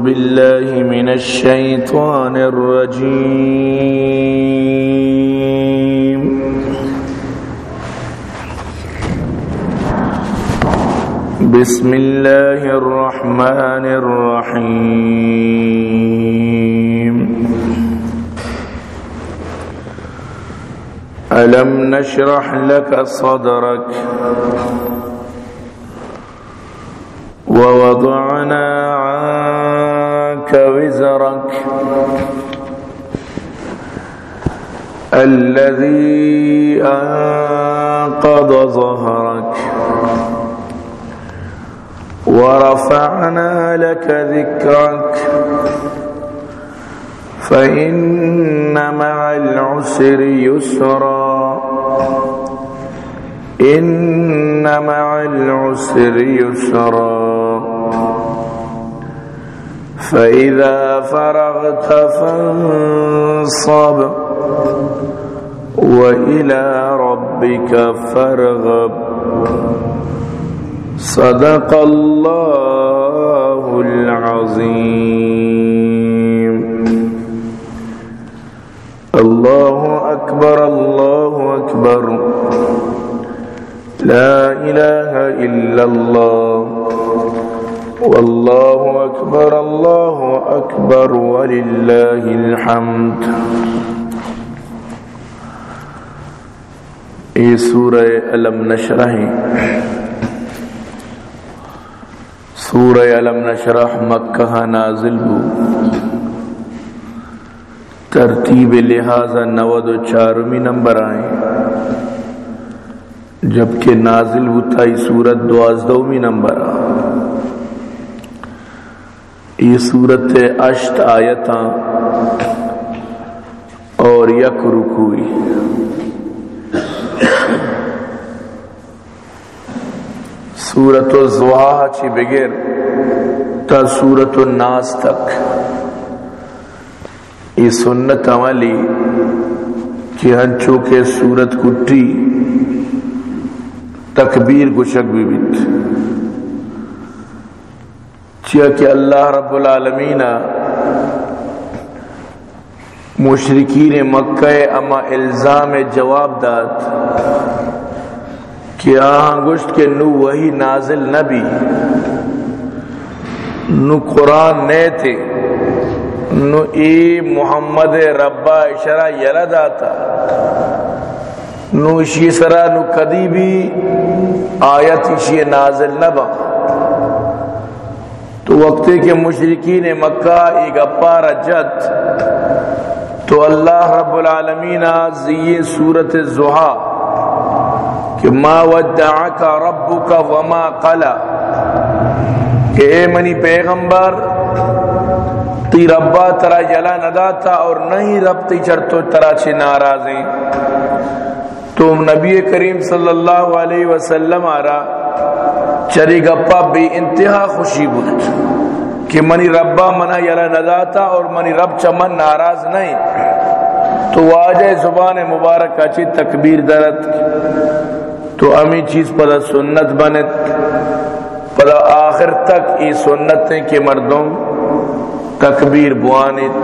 بالله من الشيطان الرجيم. بسم الله الرحمن الرحيم. ألم نشرح لك صدرك؟ ووضعنا عنك وزرك الذي أنقض ظهرك ورفعنا لك ذكرك فإن مع العسر يسرا إن مع العسر يسرا فإذا فرغت فانصب وإلى ربك فارغب. صدق الله العظيم. الله أكبر الله أكبر. لا إله إلا الله. والله أكبر الله أكبر ولله الحمد یہ سورہ علم نشرح سورہ علم نشرح مکہ نازل ہو ترتیب لہذا نود و چارمی نمبر آئیں جبکہ نازل ہوتا ہی سورت دوازدومی نمبر آئیں یہ سورت اشت آیتاں اور یک رکوئی سورت الزواہ چی بغیر تا سورت الناس تک۔ یہ سنت عملی کہ ہنچو کے سورت کٹی تکبیر گشک بھی بیت۔ چیا کہ اللہ رب العالمین مشرقین مکہ اما الزام جواب داد کہ آہاں گشت کے نو وہی نازل نبی، نو قرآن نئے تھے، نو ای محمد ربا اشرا یلد آتا نو اشی سرا نو کدی بھی آیت اشی نازل نبا۔ تو وقتے کے مشرقین مکہ ایک اپا رجت تو اللہ رب العالمین زی سورت زہا کہ ما ودعک ربک وما قلا، کہ اے منی پیغمبر، تی ربا ترا جلا نداتا اور نہیں رب تی چرتو ترا چھ ناراضیں تو نبی کریم صلی اللہ علیہ وسلم آرا چری گپا بے انتہا خوشی بود کہ منی ربا منا یلا نداتا اور منی رب چمن ناراض نہیں۔ تو واجہ زبان مبارک اچھی تکبیر درت۔ تو امی چیز پدا سنت بنت۔ پدا آخر تک ای سنتیں کہ مردوں تکبیر بوانت،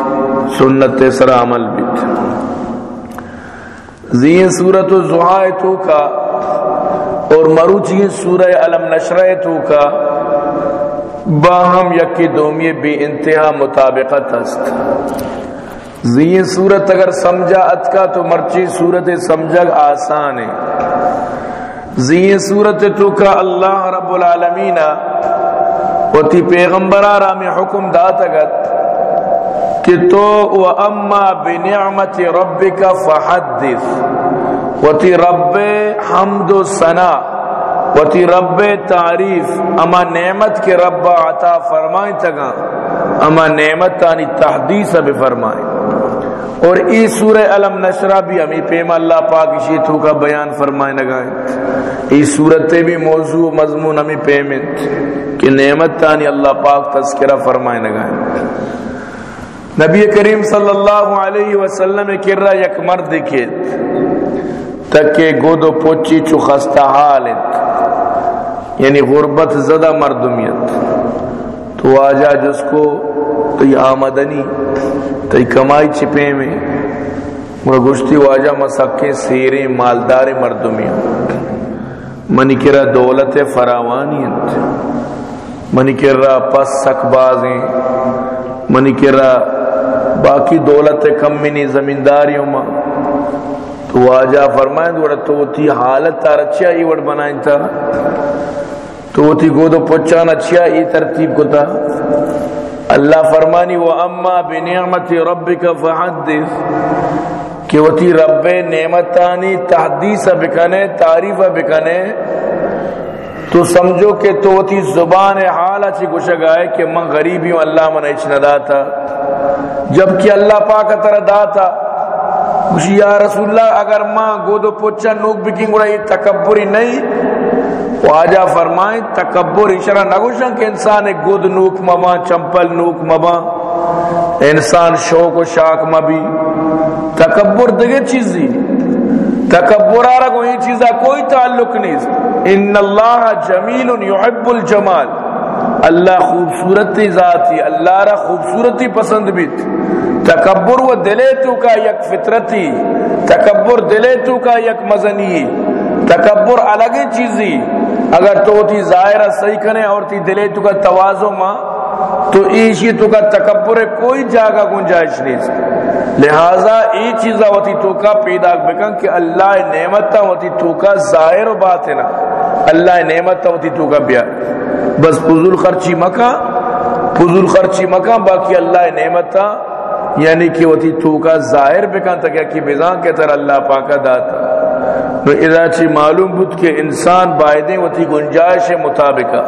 سنت سر عمل بیت۔ زین صورت و زہائے تو کا اور مروچی سورہ علم نشرہ تو کا باہم یکی دومی بے انتہا مطابقت است۔ زین صورت اگر سمجھا اتکا تو مرچی صورت سمجھگ آسان ہے۔ زین صورت تو کا اللہ رب العالمین و تی پیغمبر آرام حکم داتگت کہ تو و اما بنعمت ربک فحدث۔ و تی رب حمد و ثنا و تی رب تعریف، اما نعمت کے رب عطا فرمائیں تگا اما نعمت تانی تحدیث بھی فرمائیں۔ اور ای سورہ علم نشرہ بھی ہمیں پیم اللہ پاک اسی تو کا بیان فرمائیں لگائیں۔ ای سورت بھی موضوع مضمون ہمیں پیمنٹ کہ نعمت تانی اللہ پاک تذکرہ فرمائیں لگائیں۔ نبی کریم صلی اللہ علیہ وسلم کرا یک مرد دیکھت تکے گودو پوچی چو خستہ حالت. یعنی غربت زدہ مردمیت. تو آجا جس کو تی آمدنی تی کمائی چپے میں مرا گشتی واجہ مسکیں سیریں مالدار مردمیاں منی کرا دولت فراوانی انت منی کرا پس سکبازیں منی کرا باقی دولت کم منی زمینداریوں ماں تو واجہ فرمائیں دوڑا تو تی حالت تار اچھا ہی وڑ بنائیں تھا تو تی گودو پچان اچھا ہی ترتیب کو تھا اللہ فرمانی و اما بنعمت ربک فحدث کہ وہ تھی رب نعمتانی تحدیث بکنے تعریف بکنے۔ تو سمجھو کہ تو تھی زبان حال اچھی گوشہ گائے کہ من غریبی ہوں، اللہ من اچھ ندا تھا جبکہ اللہ پاک تر دا تھا یا رسول اللہ، اگر ماں گودو پوچھا نوک بکنگ گوڑا یہ تکبری نہیں، وہ فرمائیں، تکبر اشارہ نگوشن کہ انسان ایک گود نوک مبا چمپل نوک مبا انسان شوق و شاک مبی تکبر دیگر چیزی تکبر آرہ کوئی چیزا کوئی تعلق نہیں۔ ان اللہ جمیل یحب الجمال۔ اللہ خوبصورتی ذاتی، اللہ را خوبصورتی پسند بیت۔ تکبر و دلے تو کا یک فطرتی، تکبر دلے تو کا یک مزنی۔ تکبر الگ چیزی۔ اگر تو تی ظاہرہ صحیح کنے اور تی دلے تو کا توازو ماں، تو ایشی تو کا تکبر کوئی جاگہ گنجائش نہیں۔ لہذا ای چیزا ہوتی تو کا پیدا بکن کہ اللہ نعمت ہوتی تو کا ظاہر و باطنا اللہ نعمت ہوتی تو کا بیا بس فضول خرچی مکہ فضول خرچی مکہ باقی اللہ نعمت یعنی کہ ہوتی تو کا ظاہر بکن تک کہ بزان کے تر اللہ پاکا داتا تو اذا چی معلوم بود کہ انسان بائدیں ہوتی گنجائش مطابقہ۔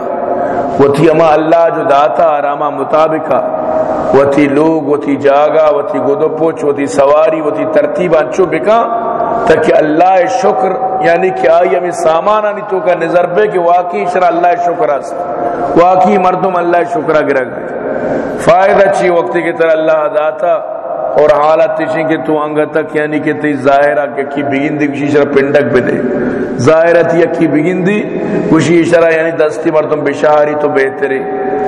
وہ تھی اما اللہ جو داتا آراما مطابقہ۔ وہ تھی لوگ، وہ تھی جاگا وہ تھی گودو پوچھ، وہ تھی سواری، وہ تھی ترتیب انچو بکا تاکہ اللہ شکر یعنی کہ آئی ہمیں سامان آنی تو کا نظر بے کہ واقعی شرع اللہ شکر اس واقعی مردم اللہ شکرہ گرہ گئے۔ فائدہ چی وقتی کی طرح اللہ داتا اور حالت تشی کہ تو انگا تک یعنی کہ تی ظاہرہ کہ کی بگندی کشی شرح پنڈک دے ظاہرہ تی کی بگندی کشی شرح یعنی دستی مردم بشاری تو بہتری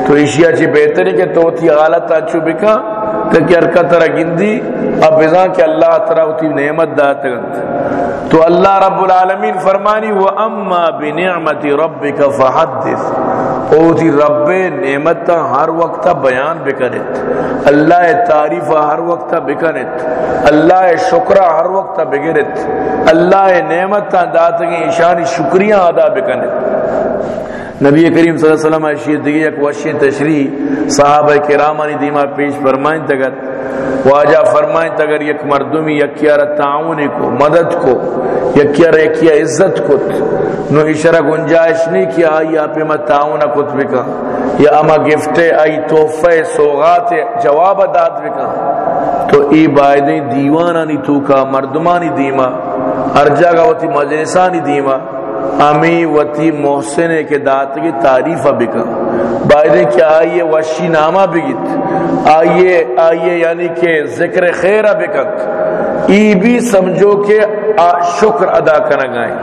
تو اشیاء چی بہتری کہ تو تی حالت آچو بکا تاکہ ارکت رہ گندی اب ازان کہ اللہ ترہ ہوتی نعمت داتا گند تو اللہ رب العالمین فرمانی و وَأَمَّا بِنِعْمَةِ رَبِّكَ فَحَدِّث اوتی رب نعمت ہر وقت بیان بکنت اللہ تعریف ہر وقت بکنت اللہ شکرہ ہر وقت بگرت اللہ نعمت داتگی اشانی شکریہ ادا بکنت نبی کریم صلی اللہ علیہ وسلم اشیت دیگی ایک وشی تشریح صحابہ کرامانی دیما پیش فرمائیں تگت واجہ فرمائیں تگر یک مردمی یکیار تعاون کو، مدد کو یکیار یکیا عزت کت۔ نو اشارہ گنجائش نہیں کیا آئی آپ میں تعاون کت بکا۔ یا اما گفتے آئی توفہ سوغات جواب داد بکا۔ تو ای بائدیں دیوانانی تو کا مردمانی دیما ہر جگہ وتی مجلسانی دیما۔ امی وتی محسن کے دات کی تعریف بکا بائدیں کیا آئیے وشی نامہ بگت آئیے آئیے یعنی کہ ذکر خیر بکت ای بھی سمجھو کہ شکر ادا کرنا گائیں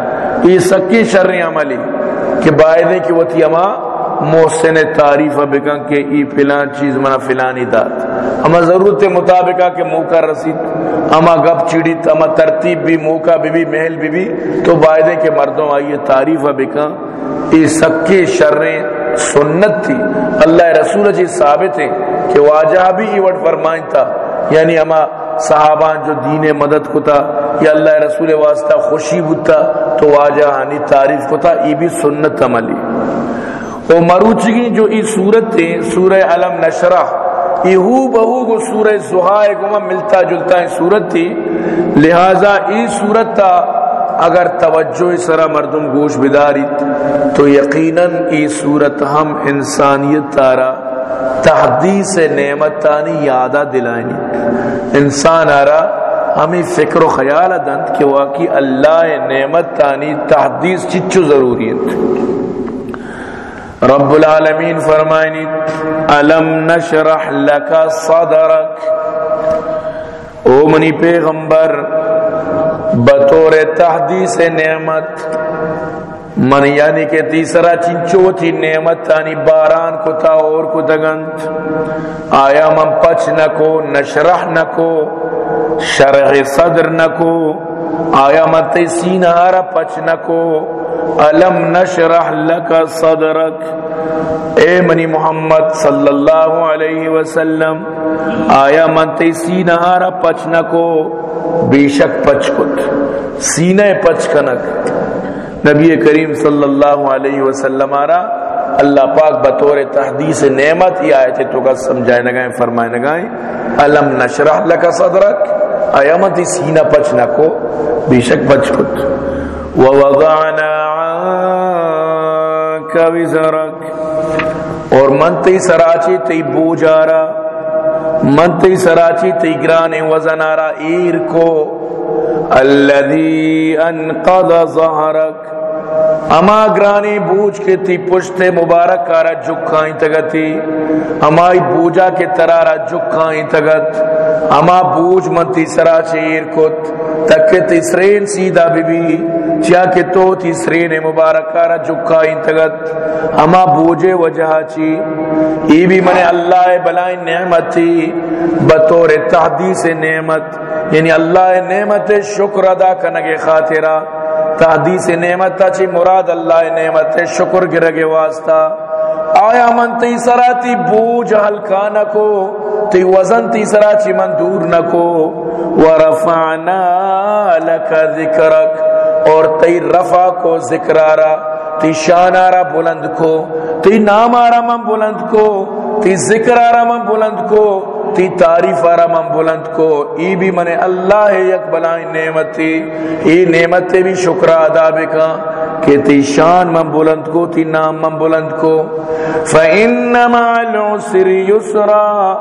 ای سکی شر عملی۔ کہ بائدیں کی وتی اما محسن تعریف بکن کہ ای فلان چیز منا فلانی دات اما ضرورت مطابقہ کہ موقع رسید اما گپ چڑیت اما ترتیب بھی، موقع بھی بھی، محل بھی بھی۔ تو بائدے کے مردوں آئیے، تعریف بکن۔ ای سکی شریں سنت تھی۔ اللہ رسول جی ثابت ہے کہ واجہ بھی ای وٹ فرمائن تھا۔ یعنی اما صحابان جو دین مدد کو تھا، یا اللہ رسول واسطہ خوشی بتا تو واجہ ہانی تعریف کو تھا، ای بھی سنت عملی۔ او مروچگی جو ای صورت تھی، سورہ علم نشرہ ای ہو بہو کو سورہ زہائے کو ملتا جلتا ہے صورت تھی۔ لہذا ای صورت تا اگر توجہ سرا مردم گوش بداری، تو یقیناً ای صورت ہم انسانیت تارا تحدیث نعمتانی یادہ دلائنی۔ انسان آرا ہمیں فکر و خیال دند کہ واقعی اللہ نعمت تانی تحدیث چچو ضروریت۔ رب العالمین فرمائنی علم نشرح لکا صدرک؟ او منی پیغمبر، بطور تحدیث نعمت، من یعنی کہ تیسرا چنچو تھی نعمت تانی باران کو تا اور کو دگنت آیا من پچ نکو، نشرح نکو، شرح صدر نکو آیا من تی سینہ آرہ پچ نکو، علم نشرح لکا صدرک۔ اے منی محمد صلی اللہ علیہ وسلم، آیا من تی سینہ آرہ پچ نکو، بے شک پچ کت۔ سینہ پچ کنک۔ نبی کریم صلی اللہ علیہ وسلم آرا، اللہ پاک بطور تحدیث نعمت ہی آئے تھے تو کا سمجھائے نگائیں، فرمائے نگائیں، علم نشرح لکا صدرک۔ ایامتی سینہ پچ کو بے شک پچ کت ووضعنا عنك وزرك اور من تی سراچی تی بوجارا من تی سراچی تی گران وزنارا ایر کو الذي انقض ظهرك اما گرانی بوجھ کے تی پشت مبارک کارا جکھائیں تگتی امائی بوجا کے ترارا جکھائیں تگت۔ اما بوجھ من تی سرا چیر کت۔ تک تی سرین سیدہ بی بی چیا کہ تو تی سرین مبارک کارا جکھائیں تگت۔ اما بوجے وجہ چی۔ ای بھی من اللہ بلائیں نعمت تھی۔ بطور تحدیث نعمت۔ یعنی اللہ نعمت شکر ادا کنگے خاطرہ۔ تحدیث نعمت تا چی مراد اللہ نعمت شکر گرگے واسطہ۔ آیا من تی سرا تی بوجھ ہلکا نکو، تی وزن تی سرا چی من دور نکو۔ ورفعنا لکا ذکرک، اور تی رفع کو ذکرارا تی شانارا بلند کو، تی نامارا من بلند کو، تی ذکرارا من بلند کو، تی تعریف آرا من بلند کو۔ ای بھی من اللہ یک بلائیں نعمت تھی ای نعمت بھی شکر ادا بکا کہ تی شان من بلند کو، تی نام من بلند کو۔ فَإِنَّ مَا الْعُسْرِ يُسْرًا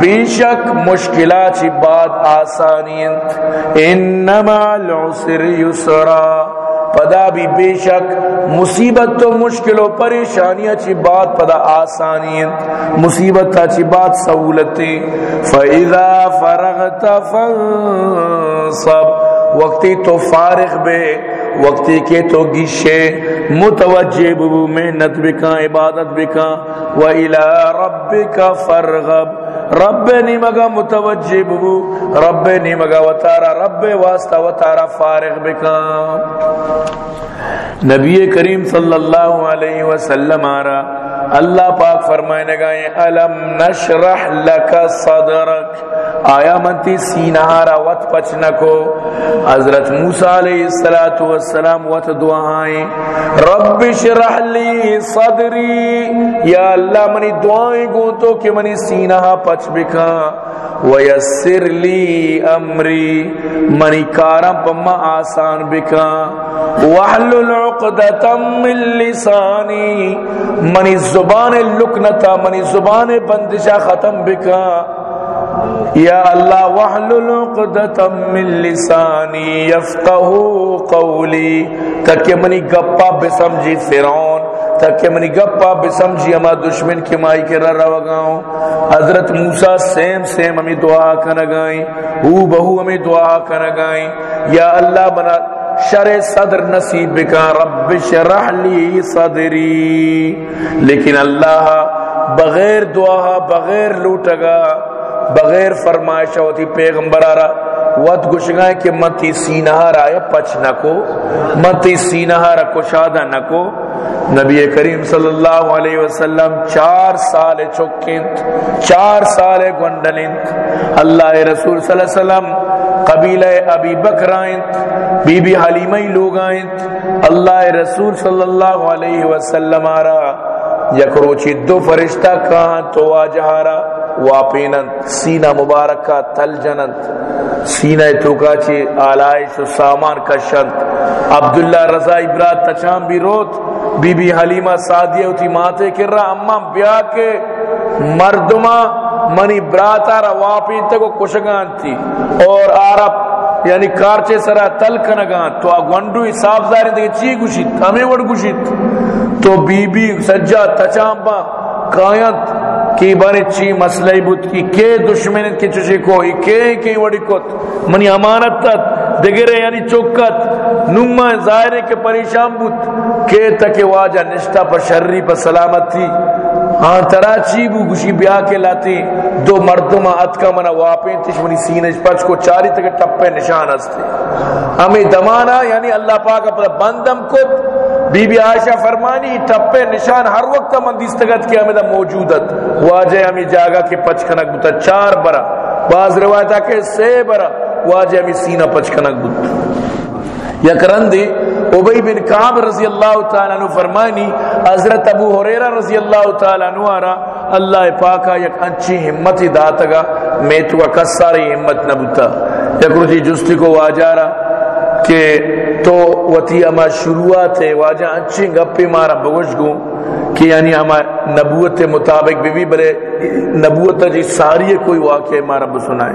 بے شک مشکلات چی بات آسانیت۔ انما العسر یسرا پدا بھی بے شک مصیبت تو مشکل و پریشانیاں چی بات، پدا آسانی مصیبت تا چی بات سہولتیں فَإِذَا فَرَغْتَ فَانْصَبْ۔ وقتی تو فارغ بے، وقتی کے تو گشے۔ متوجہ ببو محنت بکا، عبادت بکا۔ وَإِلَىٰ رَبِّكَ فَرْغَبْ رب نی مگا متوجہ بو رب نی مگا و تارا رب واسطہ و تارا فارغ بکا۔ نبی کریم صلی اللہ علیہ وسلم آرہ اللہ پاک فرمائے نگائیں علم نشرح لکا صدرک؟ آیا منتی سینہارا وط پچنکو حضرت موسیٰ علیہ السلام وط دعائیں۔ رب شرح لی صدری۔ یا اللہ منی دعائیں گو تو کہ منی سینہا پچ بکا۔ ویسر لی امری۔ منی کارم پما آسان بکا۔ وحلل عقدتا من لسانی۔ منی زبان لکنتا، منی زبان بندشا ختم بکا۔ یا اللہ وحلل عقدتا من لسانی یفقہو قولی تاکہ منی گپا بسمجی فرعون، تاکہ منی گپا بسمجی اما دشمن کی مائی کے رہ رہا گاؤں حضرت موسیٰ سیم سیم ہمیں دعا کنگائیں او بہو ہمیں دعا کنگائیں یا اللہ بنا شر صدر نصیب بکا رب شرح لی صدری. لیکن اللہ بغیر دعا، بغیر لوٹگا بغیر فرمائش ہوتی پیغمبر آرہ ود گشگائیں کہ متی سینہار آیا پچ نکو متی سینہار کشادہ نکو نبی کریم صلی اللہ علیہ وسلم چار سال چکنت چار سال گنڈلنت اللہ رسول صلی اللہ علیہ وسلم قبیلہ ابی بکر آئنت بی بی حلیمہ لوگ آئنت اللہ رسول صلی اللہ علیہ وسلم آرہ یکروچی دو فرشتہ کہاں تو آجہارا۔ واپیننت سینہ مبارک کا تل جنت سینہ توکا چی آلائش و سامان کشنت عبداللہ رضا ابراد تچام بھی روت، بی بی حلیمہ سادیہ ہوتی ماتے کر رہا اما بیا کے مردمہ منی براتا را واپین تکو کشگان تھی۔ اور عرب یعنی کارچے سرا تل کنگان تو گونڈوی صاف ظاہر دیکھ چی گوشت، ہمیں وڑ گوشت؟ تو بی بی سجا تچام با کائنت کی بنے چی مسئلہ بود کی کے دشمنت کی چشی کو ہی کے کی وڑی کت منی امانت تت، دگرے یعنی چوکت، نمہ ظاہرے کے پریشان بود۔ کے تک واجہ نشتہ پر شرری پر سلامت تھی۔ ہاں ترا چی بو گوشی بیا کے لاتی۔ دو مردما ات کا منا واپیں تشمنی سینے پچ کو چاری تک ٹپے نشان ہستے۔ ہمیں دمانا یعنی اللہ پاک اپنا بندم کو بی بی عائشہ فرمانی، ٹپے نشان، ہر وقت من دستگت کیا ہمیں موجودت۔ واجہ ہمیں جاگا کے پچ کنک بتا چار برا۔ بعض روایت کہ سے برا۔ واجہ ہمیں سینہ پچ کنک بتا یک رندی ابی بن کعب رضی اللہ تعالی عنہ فرمانی، حضرت ابو ہریرہ رضی اللہ تعالی عنہ آرا، اللہ پاکا یک اچھی ہمت داتگا میں تو کساری ہمت نبتا یک روچی جستی کو واجارا کہ تو وتی اما شروعات ہے، واجہ اچھی گپی مارا بگوش گوں۔ کہ یعنی ہما نبوت مطابق بھی بھی بلے، نبوت جی ساری کوئی واقعہ مارا بسنائے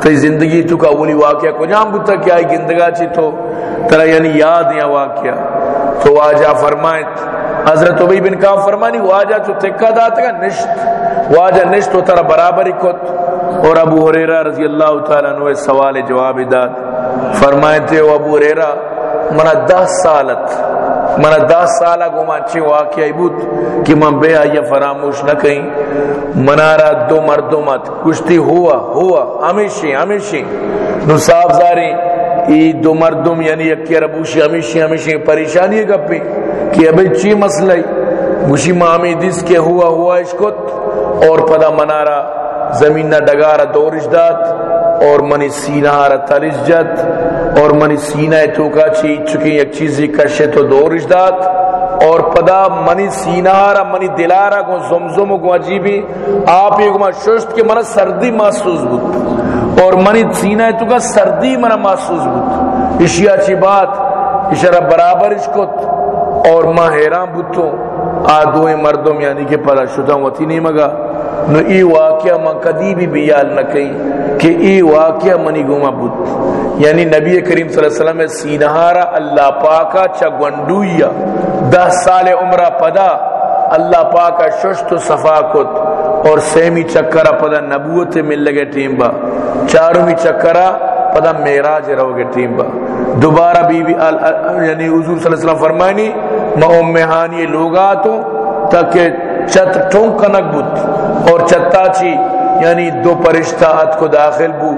تو زندگی تو کا اولی واقعہ کو جام بتا کیا ہے گندگا چی تو۔ ترا یعنی یاد یا واقعہ۔ تو واجہ فرمائے حضرت عبی بن کعب فرمانی، واجہ تو تکا داتا گا نشت۔ واجہ نشت تو ترا برابری کت۔ اور ابو حریرہ رضی اللہ تعالیٰ عنہ سوال جواب داد۔ فرمائے تھے ابو حریرہ منا دس سالت منا دس سالہ گما چی واقعی بود کہ من بے آئیے فراموش نہ کہیں منارا دو مردوں مت کشتی ہوا ہوا ہمیشی ہمیشی نو صاحب زاری ای دو مردم یعنی یکی ربوشی ہمیشی ہمیشی پریشانی ہے گپی کہ ابھی چی مسئلہ گوشی مامی دس کے ہوا ہوا اشکت اور پدا منارا زمین نہ ڈگارا دورش دات اور منی سینہ را تلش جت اور منی سینہ تو چی چکی ایک چیزی کشے تو دورش دات اور پدا منی سینہ را منی دلارا کو زمزم کو عجیبی، آپ ایک ما ششت کے منہ سردی محسوس بود اور منی سینہ تو سردی منہ محسوس بود۔ اشیاء چی بات اشارہ برابر اشکت اور ماں حیران بوتوں آدوئے مردم یعنی کہ پلا شدہ وتی نہیں مگا۔ نو ای واقعہ من کدی بھی بیال نہ کہیں کہ ای واقعہ منی گوما بود۔ یعنی نبی کریم صلی اللہ علیہ وسلم سینہارا اللہ پاکا چا گنڈویا۔ دہ سال عمرہ پدا اللہ پاکا ششت و صفا کت۔ اور سیمی چکرہ پدا نبوت مل لگے ٹیم با چارومی چکرہ پدا میراج رہو گے ٹیم با دوبارہ بی بی آل یعنی حضور صلی اللہ علیہ وسلم فرمائنی، ما امہانی لوگاتوں تاکہ چت ٹھونک کنک بود۔ اور چتا چی یعنی دو پرشتہ ات کو داخل بو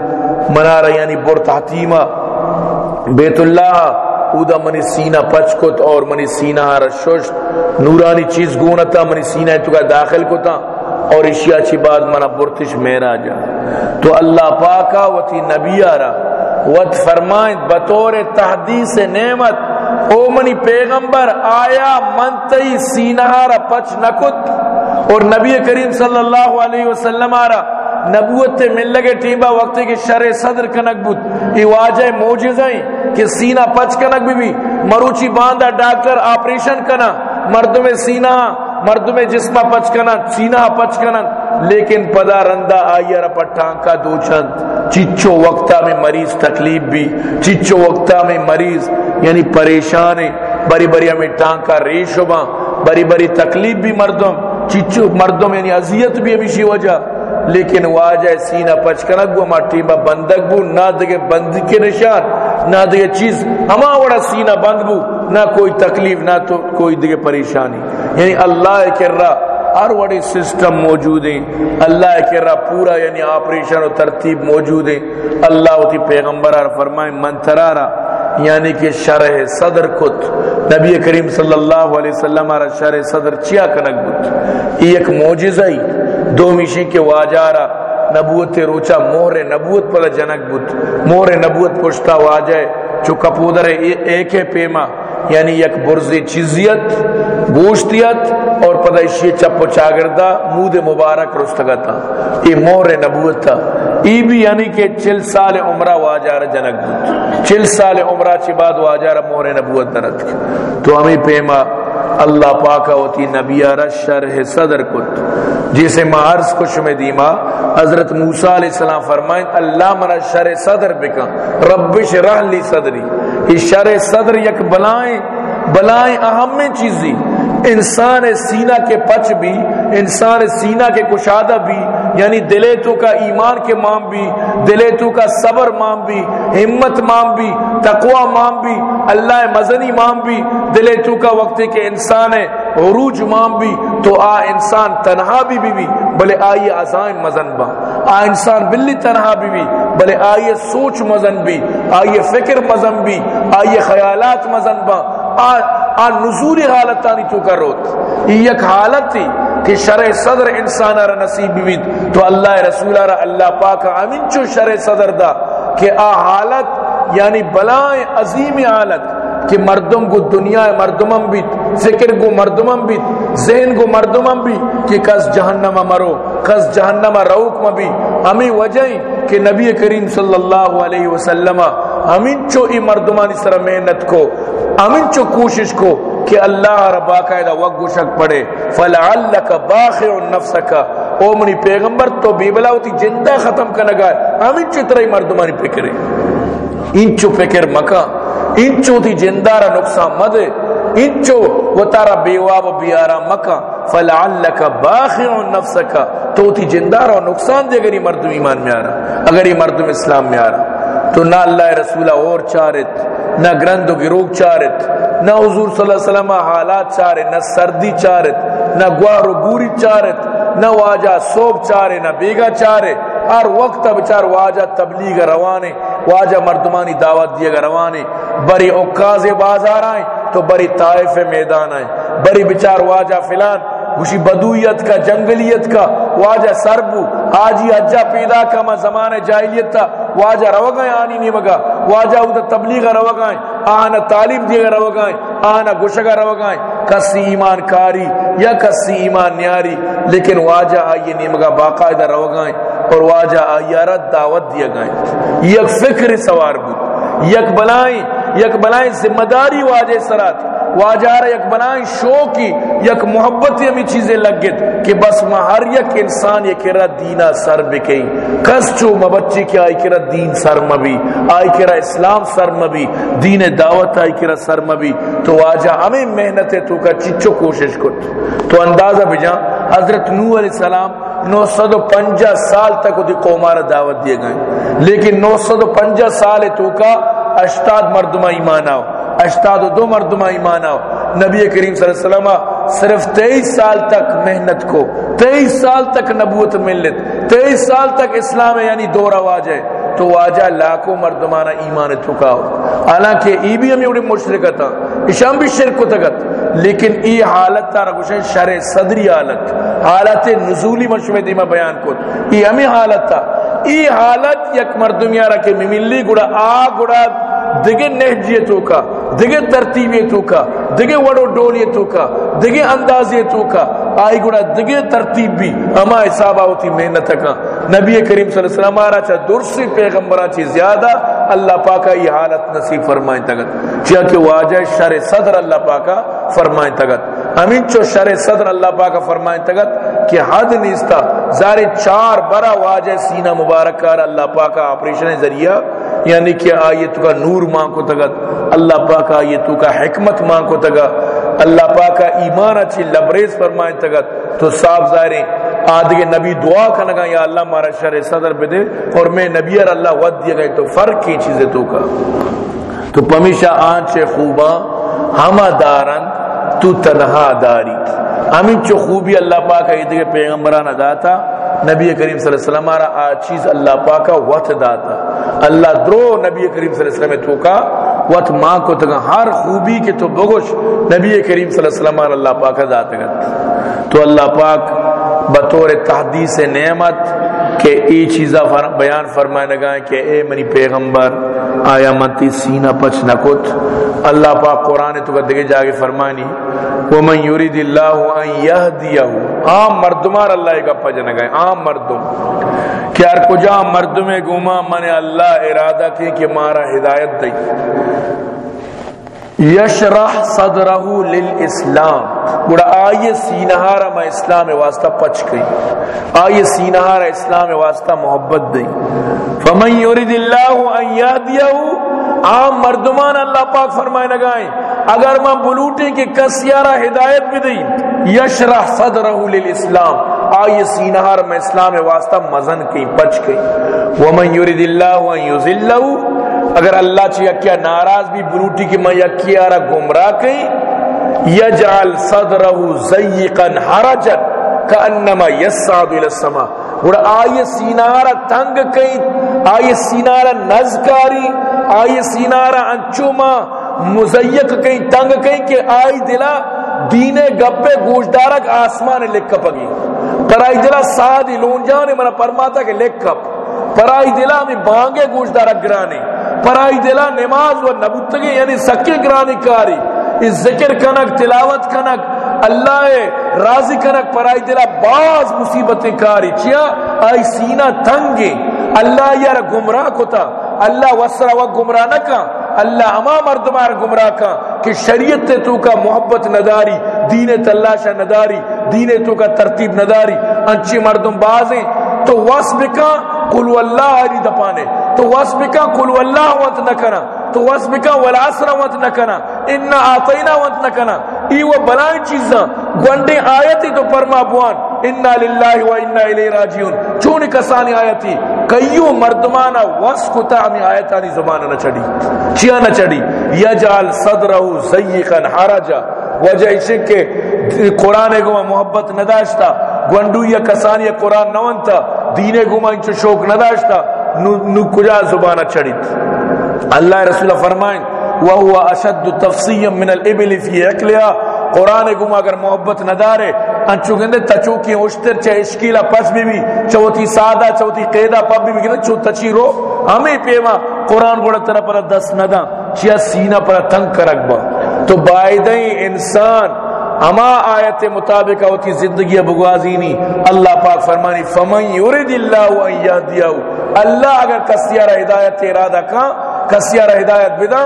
منارا یعنی برت حتیمہ بیت اللہ، اودا منی سینہ پچکت اور منی سینہ رشوش نورانی چیز گونتا، منی سینہ تو کا داخل کتا، اور اشیاء چی بعد منا برتش میرا جا تو اللہ پاکا وتی نبی آرا ود فرمائیں بطور تحدیث نعمت، او منی پیغمبر، آیا منتی سینہارا پچ نکت؟ اور نبی کریم صلی اللہ علیہ وسلم آرا، نبوت تے مل لگے ٹیمبا وقت کے شر صدر کنک بود۔ ای واجہ موجزائیں کہ سینہ پچ کنک بھی بھی، مروچی باندھا ڈاکٹر آپریشن کنا، مردم سینہ، مردم جسمہ پچ کنا، سینہ پچ کنا۔ لیکن پدا رندہ آئی رپا ٹانکا دو چند۔ چچو وقتا میں مریض تکلیف بھی، چچو وقتا میں مریض یعنی پریشان بری بری ہمیں ٹانکا ریش بری بری تکلیف بھی مردم۔ چچو مردم یعنی اذیت بھی ہمیشی وجہ۔ لیکن واجہ سینہ پچکنک گو ما ٹیمہ بندک بو، نہ دگے بندی کے نشان، نہ دگے چیز ہما وڑا سینہ بند بو، نہ کوئی تکلیف، نہ تو کوئی دگے پریشانی۔ یعنی اللہ کر رہا ہر وڑی سسٹم موجود ہیں اللہ کے رہا پورا یعنی آپریشن و ترتیب موجود ہیں اللہ تی پیغمبر فرمائے، من ترارا یعنی کہ شرح صدر کت. نبی کریم صلی اللہ علیہ وسلم را شرح صدر چیا کنک بود ایک موجزہ ہی دو میشی کے واجارا نبوت روچا مہر نبوت پلا جنک بود مہر نبوت پشتا واجہ چو کپودر ایک پیما. یعنی یک برزی چیزیت، گوشتیت اور پدائشی چپ و چاگردہ مود مبارک رستگتا. ای مور نبوت تھا ای بھی یعنی کہ چل سال عمرہ واجار جنک بود چل سال عمرہ چی بعد واجار مور نبوت درد تو ہمیں پیما اللہ پاکا ہوتی نبی آرہ شرح صدر کت جسے میں عرض کچھ میں دیما حضرت موسیٰ علیہ السلام فرمائیں اللہ منا شرح صدر بکا ربش رہ لی صدری اس شرح صدر یک بلائیں بلائیں اہم چیزی انسان سینہ کے پچ بھی انسان سینہ کے کشادہ بھی یعنی دلے تو کا ایمان کے مام بھی دلے تو کا صبر مام بھی ہمت مام بھی تقوی مام بھی اللہ مزنی مام بھی دلے تو کا وقت کے انسان ہے عروج مام بھی تو آ انسان تنہا بھی بھی, بھی بلے آئیے آسان مزن با۔ آ انسان بلی تنہا بھی بھی بلے آئیے سوچ مزن بھی آئیے فکر مزن بھی آئیے خیالات مزن با۔ آ, آ نزول حالت آنی تو کر روت۔ یک حالت تھی کہ شرع صدر انسان را نصیب بھی تو اللہ رسول را اللہ پاک امین چو شرع صدر دا کہ آ حالت یعنی بلائیں عظیم حالت کہ مردم کو دنیا مردمم بھی فکر کو مردمم بھی ذہن کو مردمم بھی کہ کس جہنم مرو، کس جہنم روک مبی۔ ہمیں وجہ کہ نبی کریم صلی اللہ علیہ وسلم ہمیں چو ای مردمانی سر محنت کو ہمیں چو کوشش کو کہ اللہ ربا قاعدہ وقت گوشک پڑے۔ فلعلک باخع نفسک۔ او منی پیغمبر تو بیبلا ہوتی جندہ ختم کنگا ہمیں چو اترائی مردمانی پکرے انچو فکر مکہ انچو تھی جندارا نقصان مد۔ انچو و تارا بیواب بیارا مکہ فلعلک باخع نفسک۔ تو تھی جندارا نقصان دے اگر یہ مردم ایمان میں آرہا اگر یہ مردم اسلام میں آرہا تو نہ اللہ رسولہ اور چارت، نہ گرند و گروگ چارت، نہ حضور صلی اللہ علیہ وسلم حالات چارے نہ سردی چارت، نہ گوار و گوری چارت، نہ واجہ صوب چارے، نہ بیگا چارے۔ ہر وقت بچار واجہ تبلیغ روانے، واجہ مردمانی دعوت دیا گا روانے۔ بری اوکاز بازار آئیں تو بری طائف میدان آئیں۔ بری بچار واجہ فلان گوشی بدویت کا، جنگلیت کا۔ واجہ سربو، آجی اجا پیدا کما زمان جاہلیت تا واجہ روگائیں آنی نہیں مگا واجہ ہوتا تبلیغ روگائیں آنا تعلیم دیگا روگائیں آنا گوشگا روگائیں، کسی ایمان کاری یا کسی ایمان نیاری، لیکن واجہ آئیے نہیں مگا باقاعدہ روگائیں اور واجہ آئیے رد دعوت دیا گائیں۔ یک فکر سوار بود، یک بلائیں یک بلائیں ذمہ داری واجہ سرات۔ واجار یک بنائیں شوقی یک محبت ہمیں چیزیں لگ گت کہ بس ما ہر یک انسان یک کرا دینا سر بکئی۔ کس چو مبچی کی آئی کرا دین سر مبی، آئی کرا اسلام سر مبی، دین دعوت آئی کرا سر مبی۔ تو واجہ ہمیں محنت ہے تو کا چچو کوشش کت تو اندازہ بجا، حضرت نو علیہ السلام نو سد و پنجہ سال تک دی قومار دعوت دیے گئے۔ لیکن نو سد و پنجہ سال تو کا اشتاد مردمہ ایمان آؤ۔ اشتاد و دو مردمہ ایمان آؤ نبی کریم صلی اللہ علیہ وسلم صرف تیئیس سال تک محنت کو، تیئیس سال تک نبوت ملت، تیئیس سال تک اسلام یعنی دو رواج ہے۔ تو واجہ لاکھوں مردمانہ ایمان چکاؤ۔ حالانکہ ای بھی ہمیں اڑی مشرکت ہاں، اشام بھی شرک تگت۔ لیکن ای حالت تا رگوشن شر صدری حالت۔ حالت نزولی مشوے دیما بیان کو ای ہمیں حالت تا ای حالت یک مردمیہ رکھے مملی گڑا، آ گڑا دگے نہجیتوں کا دگے ترتیبیتوں کا دگے وڑو ڈولیتوں کا دگے اندازیتوں کا آئی گڑا دگے ترتیب بھی اما حسابہ ہوتی محنت کا نبی کریم صلی اللہ علیہ وسلم آرہا چاہ درسی پیغمبران چیز زیادہ اللہ پاکا یہ حالت نصیب فرمائیں تگت چاہ کہ واجہ شر صدر اللہ پاکا فرمائیں تگت امین چو شر صدر اللہ پاکا فرمائیں تگت کہ حد نیستا زارے چار برا واجہ سینہ مبارک کار اللہ پاکا آپریشن ذریعہ یعنی کہ آیت کا نور ماں کو تگت اللہ پاک آیت کا حکمت ماں کو تگا، اللہ پاک ایمان اچھی لبریز فرمائے تگت تو صاحب ظاہریں، آدھے نبی دعا کرنا یا اللہ مارا شر صدر پہ دے، اور میں نبی اور اللہ ود دیا گئے تو فرق کی چیزیں تو کا۔ تو پمیشہ آنچ خوباں ہما دارن تو تنہا داری ہمیں چو خوبی اللہ پاک ہے کہ پیغمبران ادا نبی کریم صلی اللہ علیہ وسلم آ چیز اللہ پاک وقت داتا۔ اللہ درو نبی کریم صلی اللہ علیہ وسلم تو کا وقت ماں کو تگا ہر خوبی کے تو بگوش نبی کریم صلی اللہ علیہ وسلم اللہ پاک ذات گت تو اللہ پاک بطور تحدیث نعمت کہ ای چیزا بیان فرمائے لگائیں کہ اے منی پیغمبر، آیا متی سینہ پچ نکت اللہ پاک قرآن تو دیکھے جاگے فرمانی، ومن یرید اللہ ان یہدیہ عام مردمار اللہ کا پجن گئے، عام مردم۔ کہ ہر کجا مردم گما من اللہ ارادہ کی کہ مارا ہدایت دی یشرح صدرہ للاسلام. گوڑا آئیے سینہارا میں اسلام واسطہ پچ گئی. آئیے سینہارا اسلام واسطہ محبت دی فمن یرید اللہ ان یہدیہ عام مردمان اللہ پاک فرمائے لگائیں اگر میں بلوٹی کی کسیارہ ہدایت بھی دی یشرح صدرہ للاسلام. آئی سینہار میں اسلام واسطہ مزن کی پچ گئی۔ ومن یرید اللہ وان یزلہ اگر اللہ چاہیے کیا ناراض بھی بلوٹی کی میں یکیارہ گمراہ کہیں، یجعل صدرہ زیقا حرجا کانما یسعد الى السماء۔ اور آئی سینارہ تنگ کہیں آئی سینارہ نزکاری آئی سینارہ انچوما مزیق کہیں، تنگ کہیں کہ آئی دلا، دین گپے گوشدارک آسمان لکھ پگی پرائی دلا سادی لون جانے منا پرماتا کہ لکھ کپ، پرائی دلا میں بانگے گوشدارک گرانے پرائی دلا نماز و نبوتگی یعنی سکے گرانی کاری، اس ذکر کنک، تلاوت کنک، اللہ راضی کنک پرائی دلا باز مصیبتیں کاری، چیا آئی سینہ تنگی، اللہ یار گمراہ کتا، اللہ وسرا و گمراہ نہ کا اللہ اما مردمار گمراہ کا کہ شریعت تے تو کا محبت نداری، دین تلاشا نداری، دین تو کا ترتیب نداری انچی مردم بازیں تو واسب کا قلو اللہ آری دپانے۔ تو واسب کا قلو اللہ وانت نکنا تو واسب کا والعصر وانت نکنا انہا آتینا وانت نکنا ای وہ بلائیں چیزاں۔ گونڈے آیتی تو پرما بوان۔ انا للہ و انا الی راجیون چونی کسانی آیتی؟ کئیو مردمانا وسکتا ہمیں آیتانی زمانہ نہ چڑی. چیا نہ چڑی؟ یجعل صدرہو زیقا حرجا. وجہ اسے کہ قرآن کو محبت نداشتا گونڈو یا کسانی قرآن نوانتا، دین گما انچو شوق نداشتا، نو کجا زبانہ چڑیت اللہ رسول فرمائیں وہو اشد تفصیم من الابل فی اکلیا قرآن گم اگر محبت نہ دارے انچو گندے تچو کی اوشتر چے اشکیلا پس بھی بھی چوتی سادہ چوتی قیدہ پب بھی بھی گندے چو تچی رو۔ ہمیں پیما قرآن گوڑا طرح پر دس ندا چیا سینہ پر تنگ کرک با۔ تو بائدیں انسان اما آیت مطابق ہوتی زندگی بگوازینی اللہ پاک فرمانی، فمن یرید اللہ و ایادیو اللہ اگر کسیارہ ہدایت ارادہ کا کسیارہ ہدایت بدا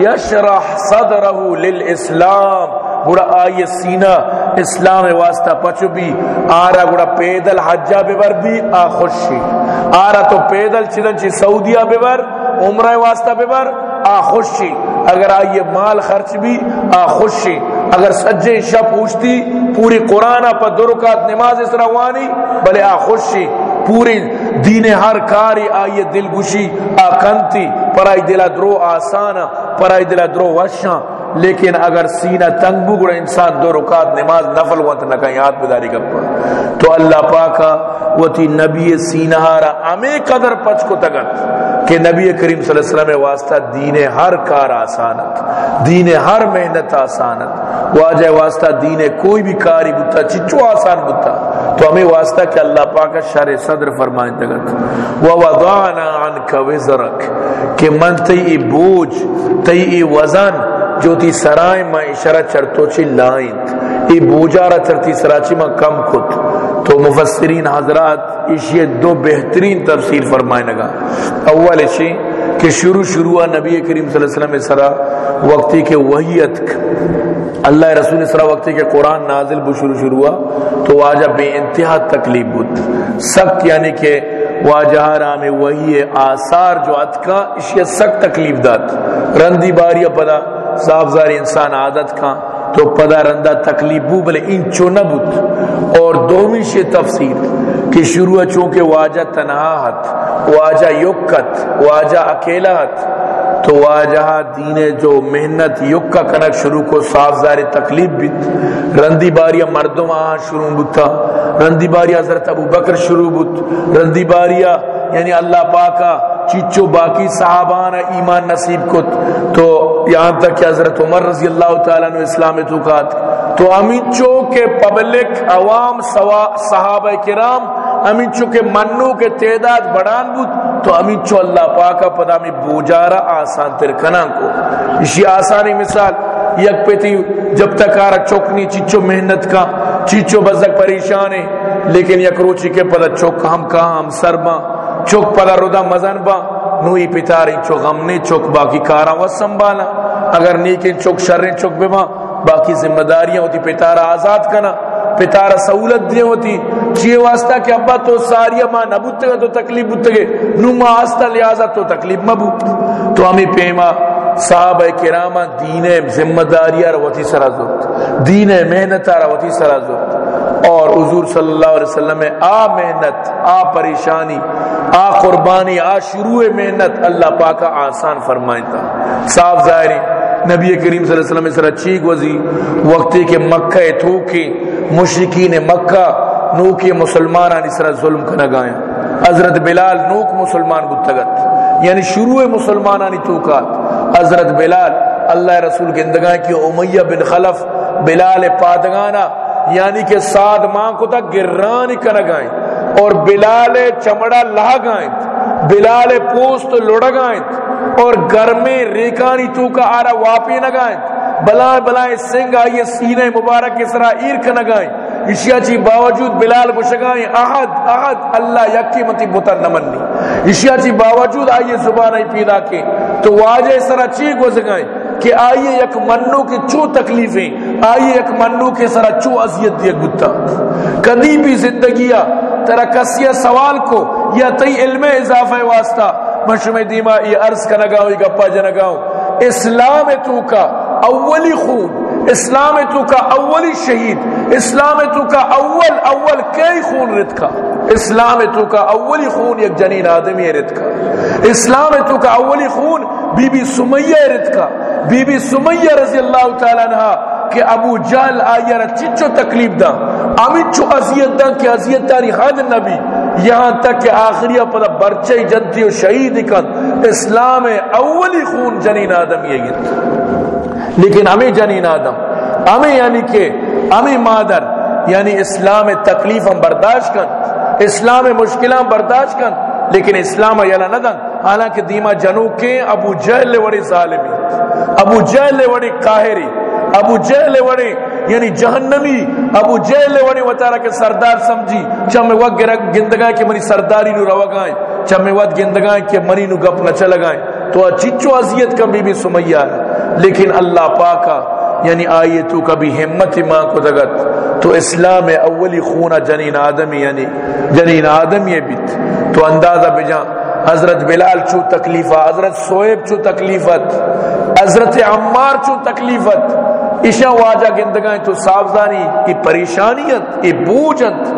یشرح صدرہ للاسلام۔ گڑا آئی سینہ اسلام واسطہ پچو بھی آرا گڑا پیدل حجہ ببر بھی، آ خوشی۔ آرا تو پیدل چدن چی سعودیہ ببر عمرہ واسطہ ببر آ خوشی۔ اگر آئیے مال خرچ بھی، آ خوشی۔ اگر سجے شب پوچھتی، پوری قرآن پر درکات نماز اس روانی، بلے آ خوشی۔ پوری دین ہر کاری آئیے دل گشی آ کنتی، پرائی دلہ درو آسانا، پرائی دلہ درو وشاں۔ لیکن اگر سینہ تنگ بگڑا انسان دو رکات نماز نفل وانت نہ کہیں یاد بداری گپا تو اللہ پاکا وہ تھی نبی سینہ ہارا ہمیں قدر پچ کو تگت کہ نبی کریم صلی اللہ علیہ وسلم واسطہ دین ہر کار آسانت، دین ہر محنت آسانت۔ واجہ واسطہ دین کوئی بھی کاری بتا چچو آسان بتا تو ہمیں واسطہ کہ اللہ پاکا شر صدر فرمائیں تگت۔ وَوَضَعْنَا عَنْكَ وِزَرَكْ کہ من تی بوجھ تی وزن جو تی سرائیں ما اشارہ چرتو چی لائیں ای بوجارہ چرتی سراچی ما کم کت۔ تو مفسرین حضرات اشیے دو بہترین تفسیر فرمائے نگا اول اشی کہ شروع شروع نبی کریم صلی اللہ علیہ وسلم سرا وقتی کے وحیت اللہ رسول سرا وقتی کے قرآن نازل بو شروع شروع تو واجہ بے انتہا تکلیف بود۔ سخت یعنی کہ واجہ رام وہی آثار جو اتکا اشیاء سخت تکلیف دات رندی باریہ پدا۔ صاف زاری انسان عادت کا تو پدا رندہ تکلیف بو بلے ان چو نبوت اور دومی شے تفسیر کہ شروع چونکہ واجہ تنہا ہت، واجہ یکت، واجہ اکیلا ہت، تو واجہ دین جو محنت یکا کنک شروع کو صاف زاری تکلیف بیت۔ رندی باریا مردم آہاں شروع بتا رندی باریا حضرت ابو بکر شروع بت رندی باریا یعنی اللہ پاکا چچو باقی صحابان ایمان نصیب کت. تو یہاں تک کہ حضرت عمر رضی اللہ تعالیٰ نے اسلام تو کات. تو امین چو کے پبلک عوام صحابہ کرام امین چو کے منو کے تعداد بڑھان بود، تو امین چو اللہ پاکا پدا میں بوجارا آسان ترکنا کو. اسی آسانی مثال، یک پہ تھی جب تک آرہ چوکنی چچو محنت کا چچو بزک پریشان ہے، لیکن یک روچی کے پدا چوک ہم کہاں، ہم سرما چوک پدا ردا مزن با، نوی پتاری چوک غمنے چوک باقی کارا و سنبالا. اگر نیکن چوک شرن چوک بے بما باقی ذمہ داریاں ہوتی پتارا آزاد کنا. پتارا سہولت دی ہوتی. چیئے واسطہ کہ ابا تو ساری ماں نبوت گا تو تکلیف بتگے نو ماں آستا لہذا تو تکلیف مبو تو ہمیں پیما صحابہ کرام دین ذمہ داری روتی سرازت دین محنت روتی سرازت اور حضور صلی اللہ علیہ وسلم میں آ محنت، آ پریشانی، آ قربانی، آ شروع محنت، اللہ پاک آسان فرمائیں تھا صاف ظاہر نبی کریم صلی اللہ علیہ وسلم سر چیک وزی وقتی کے مکہ تھوکی مشرکین مکہ نو کے مسلمان آنی سر ظلم کا نگائیں حضرت بلال نوک مسلمان بتگت یعنی شروع مسلمان آنی توکات حضرت بلال، اللہ رسول کے اندگاہ کی امیہ بن خلف، بلال پادگانا یعنی کہ سات ماں کو تک گرانی کا نگائیں اور بلال چمڑا لہا گائیں بلال پوست لڑ گائیں اور گرمے ریکانی تو کا آرہ واپی نگائیں بلائیں بلائیں سنگ آئیے سینے مبارک اس طرح ایرک نگائیں اشیا چی باوجود بلال بشگائیں احد احد، اللہ یکی متی بتر نمنی اشیا چی باوجود آئیے زبان آئی پیدا کے تو واجہ اس طرح چی گوزگائیں کہ آئیے یک منو کے چو تکلیفیں۔ آئیے یک منو کے سرا چو عذیت دیا گتا۔ کدی بھی زندگیہ ترا کسیہ سوال کو یا تی علم اضافہ واسطہ مشم دیما یہ عرض کا نگاؤں یہ گپا جنگاؤں اسلام تو کا اولی خون، اسلام تو کا اولی شہید، اسلام تو کا اول اول کئی خون رت کا۔ اسلام تو کا اولی خون ایک جنین آدمی رت کا۔ اسلام تو کا اولی خون بی بی سمیہ رت کا۔ بی بی سمیہ رضی اللہ تعالیٰ عنہ کہ ابو جال آئیر چچو تکلیف دا۔ امین چو عذیت دا کہ عذیت داری خاد نبی۔ یہاں تک کہ آخری پدا برچے جدی و شہید کن۔ اسلام اولی خون جنین آدم یہ گت لیکن ہمیں جنین آدم۔ ہمیں یعنی کہ ہمیں مادر۔ یعنی اسلام تکلیف ہم برداشت کن۔ اسلام مشکلہ برداشت کن۔ لیکن اسلام یلا ندن۔ حالانکہ دیما جنو کے ابو جہل وڑی ظالمی۔ ابو جہل وڑی قاہری۔ ابو جہل وڑی یعنی جہنمی ابو جہل وڑی وطارہ کے سردار سمجھی چمے وقت گندگاہ کے منی سرداری نو روگائیں چمے وقت گندگاہ کے منی نو گپ نہ چلگائیں۔ تو چچو عذیت کا بی بی سمیہ ہے، لیکن اللہ پاکا یعنی آئیے تو کبھی ہمت ماں کو دگت۔ تو اسلام اولی خونہ جنین آدمی یعنی جنین آدم یہ بیت۔ تو اندازہ بجان حضرت بلال چو تکلیفہ، حضرت سویب چو تکلیفت، حضرت عمار چو تکلیفت۔ اشا واجہ گندگاں تو صافزانی ای پریشانیت، ای بوجت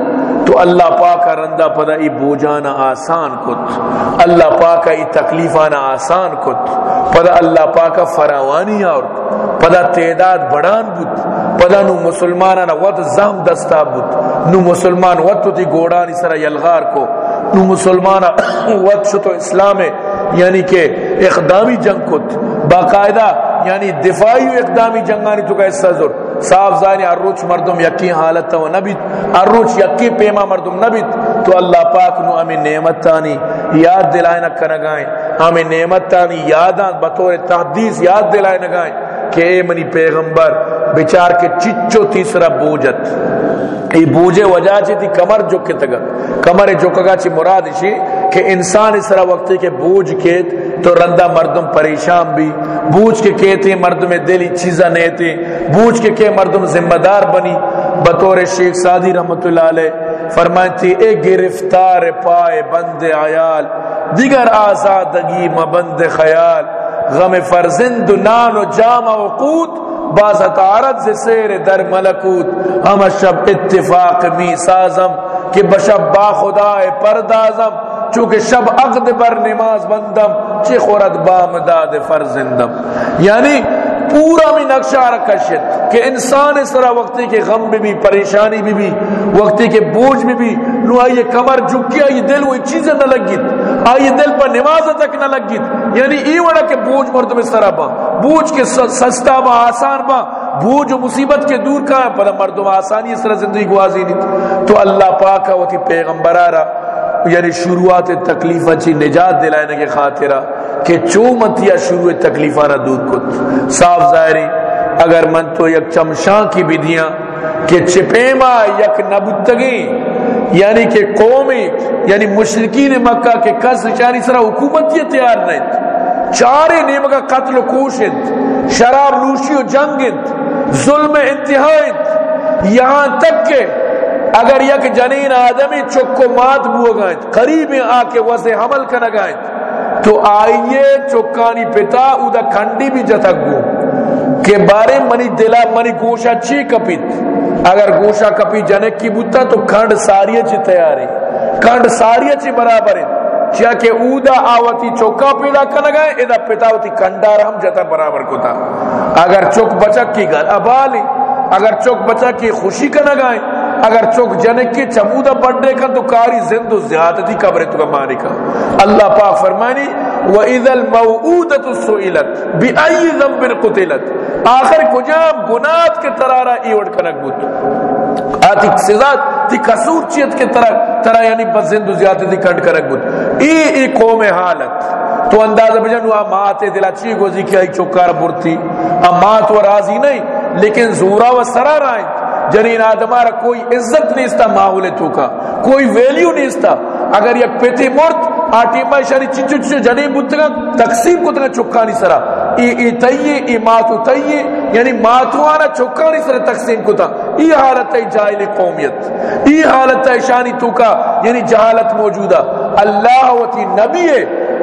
تو اللہ پاک رندہ پدا ای بوجانا آسان کت۔ اللہ پاک ای تکلیفانا آسان کت۔ پدا اللہ پاک فراوانی اور پدا تعداد بڑان بود پدا نو مسلمانانا ود زم دستا بود نو مسلمان ود تو تی گوڑانی سر یلغار کو۔ نو مسلمان وقت شتو اسلام یعنی کہ اقدامی جنگ کت۔ باقاعدہ یعنی دفاعی و اقدامی جنگانی تو کا حصہ ضرور صاف ظاہر اروچ مردم یکی حالت و نبیت. اروچ یکی پیما مردم نبیت. تو اللہ پاک نو ہمیں نعمت تانی یاد دلائے نہ کنگائیں ہمیں نعمت تانی یاداں بطور تحدیث یاد دلائے گائیں کہ اے منی پیغمبر بچار کے چچو تیسرا بوجت۔ ای بوجے وجہ چی تھی کمر جو تگا۔ کمر جو چی مراد شی کہ انسان اس طرح وقت کے بوجھ کے تو رندہ مردم پریشان بھی۔ بوجھ کے کہتے مردم دلی چیزاں نیتے۔ بوجھ کے کہ مردم ذمہ دار بنی۔ بطور شیخ سادی رحمت اللہ علیہ فرمائیں تھی اے گرفتار پائے بند عیال، دیگر آزادگی مبند خیال۔ غم فرزند، نان و جام و قوت باز اتارت سے سیر در ملکوت، ہم شب اتفاق می سازم کہ بشب با خدا پردازم، چونکہ شب عقد بر نماز بندم چی خورد بامداد فرزندم؟ یعنی پورا میں نقشہ رکشت کہ انسان اس طرح وقتی کے غم بھی بھی، پریشانی بھی بھی، وقتی کے بوجھ بھی بھی، نو آئیے کمر جھکی آئیے دل وہی چیزیں نہ لگیت آئیے دل پر نماز تک نہ لگیت یعنی ای وڑا کہ بوجھ مردم اس طرح با، بوجھ کے سستا با، آسان با، بوجھ و مصیبت کے دور کا ہے پر مردم آسانی اس طرح زندگی گوازی نہیں، تو اللہ پاکا وہ تھی پیغمبر آرہ یعنی شروعات تکلیفہ چی نجات دلائنے کے خاطرہ کہ چومت یا شروع تکلیفانہ دور کت۔ صاف ظاہری، اگر من تو یک چمشان کی بدیاں کہ چپیما یک نبتگی یعنی کہ قومی یعنی مشرقین مکہ کے کس چانی سرا حکومت یہ تیار نہیں چارے نیم کا قتل و کوشت، شراب نوشی و جنگت، ظلم انتہائت یہاں تک کہ اگر یک جنین آدمی چکو مات بو گئے قریب آ کے وسے حمل کر گئے تو آئیے چکانی پتا او دا کھنڈی بھی جتک گو کہ بارے منی دلا منی گوشا چی کپیت اگر گوشا کپی جنک کی بوتا تو کھنڈ ساری چی تیاری، کھنڈ ساری چی برابر ہے۔ چیا کہ اودا آوتی چوکا پیدا کنا گئے ادا پتاوتی کنڈار ہم جتا برابر کو اگر چوک بچک کی گل، ابالی، اگر چوک بچا کی خوشی کنا گئے اگر چوک جنک کی چمودہ بڑھنے کا تو کاری زند و زیادتی قبر تو مانی کا۔ اللہ پاک فرمانی وَإِذَا الْمَوْعُودَةُ سُئِلَتْ بِأَيِّ ذَنبٍ قُتِلَتْ۔ آخر کجام گناہت کے ترارا ایوڑ کنک بود۔ آتی سزا، تی قصور چیت کے طرح طرح یعنی بس زند و زیادتی کنڈ کنک بود۔ ای ای قوم حالت۔ تو اندازہ بجن وہ ماتے دلا چی گوزی کی آئی چکار برتی۔ ام مات و راضی نہیں لیکن زورا و سرا رائیں جنین آدمارا کوئی عزت نہیں استا ماحول تو کا کوئی ویلیو نہیں استا اگر یک پیتی مرد، آٹی مائی شانی چچو چچو جنین بودتگا، تقسیم کو تگا چکانی سرا۔ ای ای تیئے ای ماتو تیئے یعنی ماتو آنا چکانی سرا تقسیم کو تا ای حالت ای جاہل قومیت۔ ای حالت ای شانی تو کا یعنی جہالت موجودہ۔ اللہ و تی نبی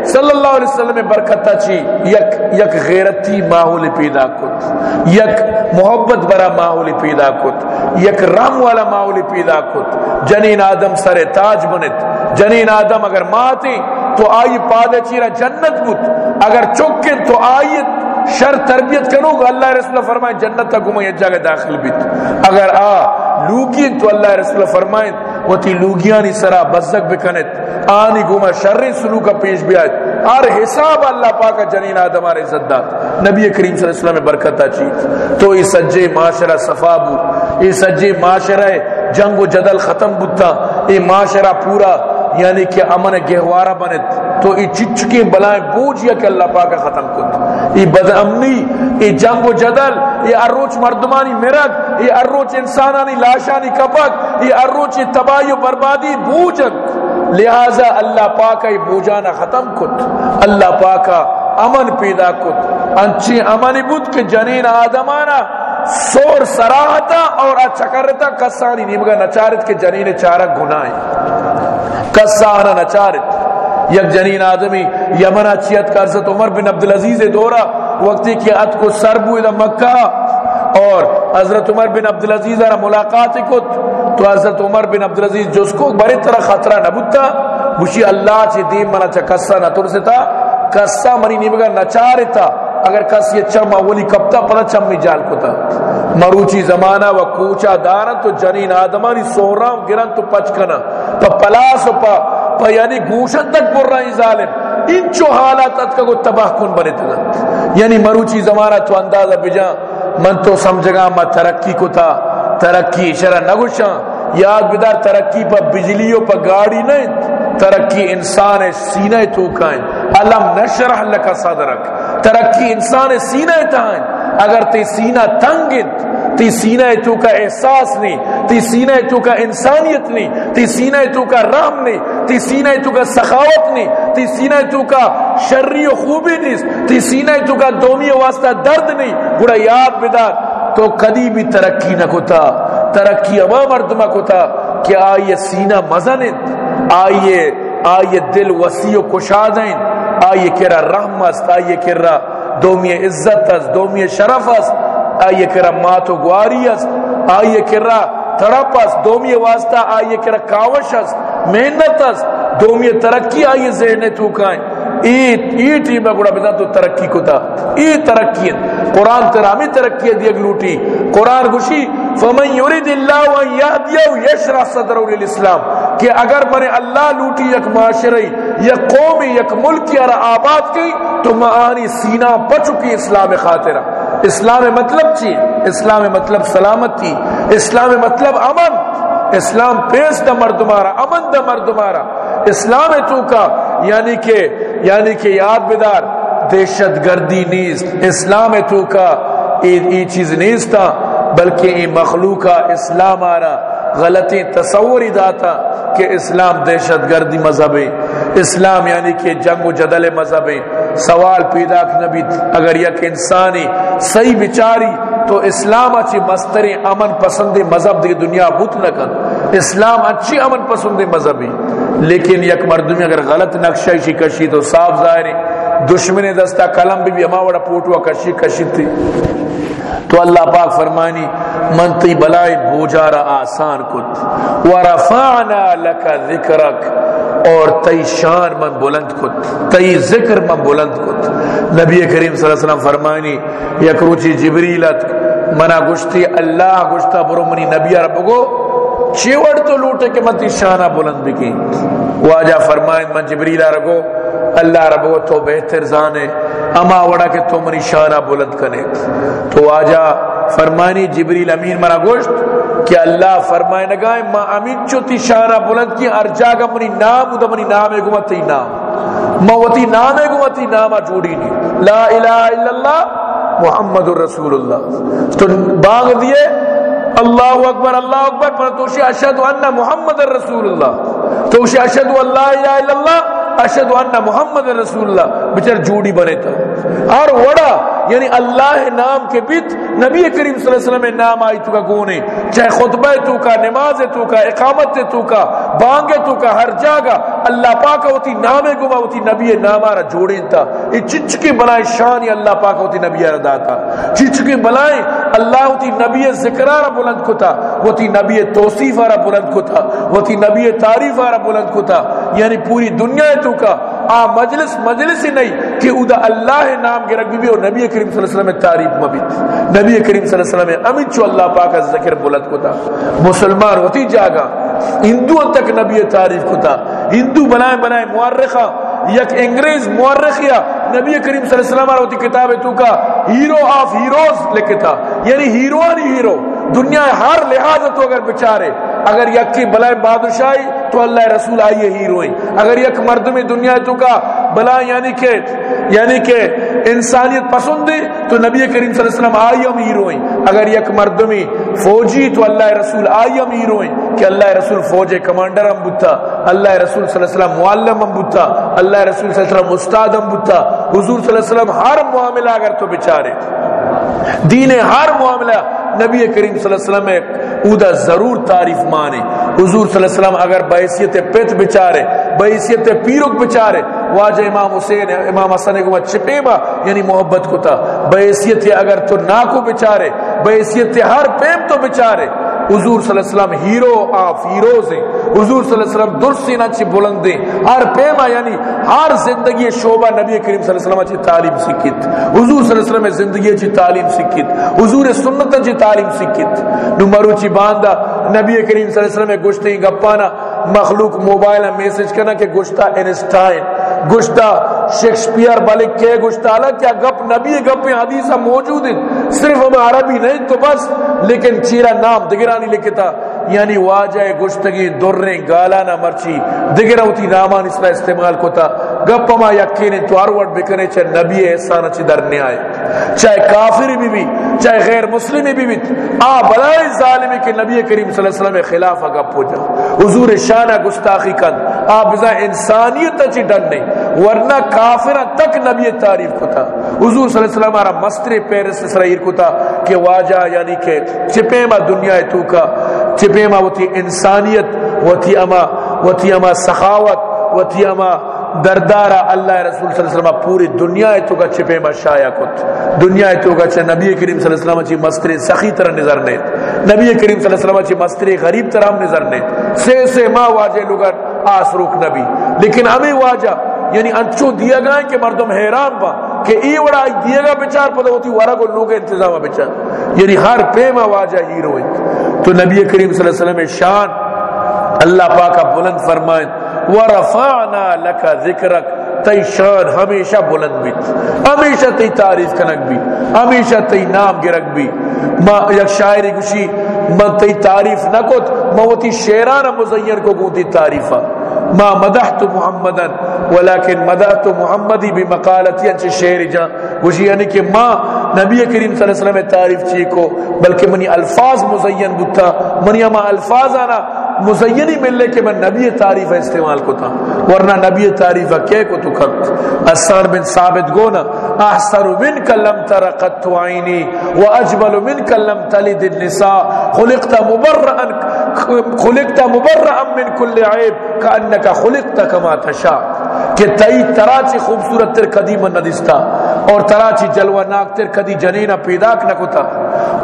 صلی اللہ علیہ وسلم برکتا چی؟ یک یک غیرتی ماحول پیدا کت یک محبت برا ماحول پیدا کت یک رام والا ماحول پیدا کت جنین آدم سر تاج بنت. جنین آدم اگر ماتی، تو آئی پادے چیرا جنت بت اگر چکن، تو آئیت شر تربیت کرو گا. اللہ رسول فرمائے، جنت تک میں جگہ داخل بیت. اگر آ لوگین، تو اللہ رسول فرمائے وہ تی لوگیانی سرا بزک بکنت آنی گوما شر سلوکا پیش بیائت ہر حساب اللہ پاک جنین آدم آرے عزت دات نبی کریم صلی اللہ علیہ وسلم میں برکتہ چیز تو یہ سجے معاشرہ صفابو یہ سجے معاشرہ جنگ و جدل ختم بتا یہ معاشرہ پورا یعنی کہ امن گہوارہ بنت تو ای چچکی بلائیں بوجھ یا کہ اللہ پاک ختم کت ای بد امنی ای جنگ و جدل، ای اروچ مردمانی مرد ای اروچ انسانانی لاشانی کپک، ای اروچ تباہی و بربادی بوجھت. لہذا اللہ پاک ای بوجانا ختم کت، اللہ پاک امن پیدا کت. انچی امنی بود کہ جنین آدمانا سور سراحتا اور اچھا کرتا، کسانی نیمگا نچارت کے جنین چارہ گناہیں کسانا نچارت. یک جنین آدمی یمن اچیت کا حضرت عمر بن عبدالعزیز دورا وقتی کہ ات کو سر بو الى مکہ، اور حضرت عمر بن عبدالعزیز را ملاقات کت، تو حضرت عمر بن عبدالعزیز جس کو بڑی طرح خطرہ نبوتا بشی اللہ چی دیم منا چا کسا نتر سے تا، کسا منی نیمگا نچارتا اگر کس یہ چم اولی کپتا پتا چم میں جال کتا مروچی زمانہ و کوچا دارن تو جنین آدمانی سہرام گرن تو پچکنا پا پلاس و پا پا یعنی گوشت تک پر رہی ظالم انچو حالات ات کا کو تباہ کن بنے تگا یعنی مروچی زمانہ تو اندازہ بجا من تو سمجھگا ما ترقی کو تھا ترقی شرع نگوشا یاد بدار ترقی پا بجلیوں پا گاڑی نہیں ترقی انسان سینہ تو کائن علم نشرح لکا صدرک ترقی انسان سینہ تائن اگر تی سینہ تنگت تی سینہ تو کا احساس نہیں، تی سینہ تو کا انسانیت نہیں، تی سینہ تو کا رحم نہیں، تی سینہ تو کا سخاوت نہیں، تی سینہ تو کا شرری و خوبی نہیں، تی سینہ تو کا دومی واسطہ درد نہیں۔ گڑا یاد بدار تو کدی بھی ترقی نہ کتا، ترقی اما مردمہ کتا کہ آئیے سینہ مزنت آئیے آئیے دل وسیع و کشادین آئیے کرا رحم است آئیے کرا دومی عزت است، دومی شرف است۔ آئیے کرا مات و گواری است، آئیے کرا تڑپ است، دومی واسطہ آئیے کرا کاوش است، محنت است، دومی ترقی آئیے ذہن تو کائیں۔ ایت ای ٹیم گڑا بدا تو ترقی کو تا ای ترقی قرآن ترامی ترقی دیگ لوٹی۔ قرآن گوشی، فمن یرید اللہ و یهدیو یشرح صدرو للاسلام کہ اگر بنے اللہ لوٹی یک معاشرے، یک قومی، یک ملک یا آباد کی، تو معانی سینہ بچکی اسلام خاطرہ۔ اسلام مطلب چی اسلام مطلب سلامتی اسلام مطلب امن، اسلام پیس دا مردمارا امن دا مردمارا اسلام تو کا یعنی کہ یعنی کہ یاد بدار، دہشت گردی نیست اسلام تو کا۔ ای چیز نیستا بلکہ ای مخلوقہ اسلام آرا، غلطی تصوری داتا کہ اسلام دہشت گردی مذہب ہے۔ اسلام یعنی کہ جنگ و جدل مذہب ہے۔ سوال پیدا نبی اگر یک انسانی صحیح بچاری تو اسلام اچھی مستری امن پسند مذہب دی دنیا بت نہ کن اسلام اچھی امن پسند مذہبی لیکن یک مردمی اگر غلط نقشہ شی کشی تو صاف ظاہر ہے۔ دشمن دستا قلم بھی اما وڑا پوٹوا کشی کشی تھی تو اللہ پاک فرمانی، من تی بلائی بوجارا آسان کت۔ ورفعنا لکا ذکرک۔ اور تی شان من بلند کت۔ تی ذکر من بلند کت۔ نبی کریم صلی اللہ علیہ وسلم فرمانی، یک روچی جبریلت منا گشتی اللہ گشتا برو منی نبی رب کو چیوڑ تو لوٹے کہ من تی شانہ بلند بکی واجہ فرمائن، من جبریل رگو اللہ رب کو تو بہتر زانے اما وڑا کہ تو منی شانہ بلند کنے۔ تو آجا فرمانی جبریل امین مرا گوشت کہ اللہ فرمائے نگائے ما امین چو تی شانہ بلند کی، ہر جاگا منی نام دا منی نام ہے گمتی نام۔ موتی نام ہے گمتی نام جوڑی نہیں۔ لا الہ الا اللہ، محمد الرسول اللہ۔ تو باغ دیے اللہ اکبر اللہ اکبر پر توشی اشہد ان محمد الرسول اللہ۔ توشی اشہد اللہ الہ الا اللہ اشد ان محمد رسول اللہ بچر جوڑی بنے تھا۔ اور وڑا یعنی اللہ نام کے بیت نبی کریم صلی اللہ علیہ وسلم نام آئی تو کا گونے، چاہے خطبہ تو کا، نماز تو کا، اقامت تو کا، بانگ تو کا، ہر جاگا اللہ پاک ہوتی، نام گما ہوتی، نبی نام آرہ جوڑیں تھا یہ چچکی بلائیں شان یہ اللہ پاک ہوتی، نبی آرہ داتا چچکی بلائیں اللہ ہوتی، نبی ذکر آرہ بلند کتا ہوتی، نبی توصیف آرہ بلند کتا ہوتی، نبی تعریف آرہ بلند کتا یعنی پوری دنیا تو کا۔ آ مجلس مجلس ہی نہیں کہ ادا اللہ نام کے رکھ بھی اور نبی کریم صلی اللہ علیہ وسلم تعریف مبیت نبی کریم صلی اللہ علیہ وسلم امید چو اللہ پاک از ذکر بلند کو تھا مسلمان ہوتی جاگا۔ ہندو تک نبی تعریف کو تھا ہندو بنائے بنائے مورخہ۔ یک انگریز مورخیا نبی کریم صلی اللہ علیہ وسلم ہوتی کتاب تو کا۔ ہیرو آف ہیروز لکھتا۔ یعنی ہیروانی ہیرو۔ دنیا ہر لحاظ تو اگر بچارے، اگر یک کی بلائے بادشاہی تو اللہ رسول آئیے ہیروئیں اگر یک مردمی دنیا تو کا بلا یعنی کہ یعنی کہ انسانیت پسند ہے تو نبی کریم صلی اللہ علیہ وسلم آئیم ہیروئیں اگر یک مردمی فوجی تو اللہ رسول آئیم ہیروئیں کہ اللہ رسول فوج کمانڈر ہم بتا اللہ رسول صلی اللہ علیہ وسلم معلم ہم بتا اللہ رسول صلی اللہ علیہ وسلم استاد ہم بتا حضور صلی اللہ علیہ وسلم ہر معاملہ اگر تو بچارے، دین ہر معاملہ نبی کریم صلی اللہ علیہ وسلم اودا ضرور تعریف مانے۔ حضور صلی اللہ علیہ وسلم اگر بحیثیت پت بچارے، بحیثیت پیرک بچارے واجہ امام حسین، امام حسن کو چپے با یعنی محبت کو تھا بحیثیت اگر تو ناکو بچارے، بحیثیت ہر پیم تو بچارے۔ حضور صلی اللہ علیہ وسلم ہیرو آف ہیروز ہیں۔ حضور صلی اللہ علیہ وسلم درست سینہ چی بلند ہیں۔ ہر پیما یعنی ہر زندگی شعبہ نبی کریم صلی اللہ علیہ وسلم چی تعلیم سکھت حضور صلی اللہ علیہ وسلم زندگی چی تعلیم سکھت حضور سنت چی تعلیم سکھت نمرو چی باندہ نبی کریم صلی اللہ علیہ وسلم گوشتے ہیں، گپانا مخلوق موبائل میسج کرنا کہ گوشتا انسٹائن گوشتا شیکسپیئر بلک کے گوشتا کیا گپ نبی گپ حدیثہ موجود ہیں؟ صرف ہمیں عربی نہیں تو بس. لیکن چیرا نام دگرانی لکھتا یعنی واجہ گشتگی، دریں گالانا مرچی دگر ہوتی نامان اس طرح استعمال کوتا۔ گپ ما یقین تو اروٹ بکنے چاہے نبی احسان چی درنے آئے۔ چاہے کافر بھی بھی، چاہے غیر مسلم بھی بھی۔ آ بلائی ظالمی کہ نبی کریم صلی اللہ علیہ وسلم خلاف گپ ہو جا حضور شانہ گستاخی کن۔ آ، بزا انسانیت چی ڈن نہیں۔ ورنہ کافر تک نبی تعریف کو تھا حضور صلی اللہ علیہ وسلم ہمارا مستر پیرس اسرائیل کو تھا کہ واجہ یعنی کہ چپے ما دنیا تو کا۔ چپے ما وہ تھی انسانیت وہ تھی اما وہ تھی اما سخاوت وہ تھی اما دردارا اللہ رسول صلی اللہ علیہ وسلم پوری دنیا تو کا چپے ما شایا کت۔ دنیا تو کا چھ نبی کریم صلی اللہ علیہ وسلم چھ مستری سخی طرح نظر نے نبی کریم صلی اللہ علیہ وسلم چھ مستری غریب طرح نظر نے سے سے ما واجہ لوگر آس روک نبی۔ لیکن ہمیں واجہ یعنی انچو دیا گئے کہ مردم حیران با کہ ای وڑا دیا گا بچار پتہ ہوتی وارا کو لوگ انتظام بچار۔ یعنی ہر پیما واجہ ہیرو تو نبی کریم صلی اللہ علیہ وسلم شان اللہ پاکا بلند فرمائیں۔ ورفعنا لکا ذکرک تی شان ہمیشہ بلند بھی، ہمیشہ تی تعریف کنک بھی، ہمیشہ تی نام گرک بھی۔ ما یک شاعری گوشی، من تی تعریف نہ کت ما وہ تی شیران مزین کو گونتی تعریفہ ما مدحت محمدا، ولكن مدحت محمدی بمقالتی انچ شعر جا۔ گوشی یعنی کہ ما نبی کریم صلی اللہ علیہ وسلم تعریف چی کو، بلکہ منی الفاظ مزین بتا منی اما الفاظ آنا مزینی ملے کہ میں نبی تعریف استعمال کو تھا ورنہ نبی تعریف کہے کو تو کھت۔ اسار بن ثابت گونا احسر من کلم تر قط عینی واجمل من کلم تلد النساء خلقت مبرئا خلقت مبرئا من كل عیب کانک خلقت کما تشاء کہ تئی تراچی خوبصورت تر قدیم ندستا اور تراچی جلوہ ناک تر کدی جنینہ پیدا نکتا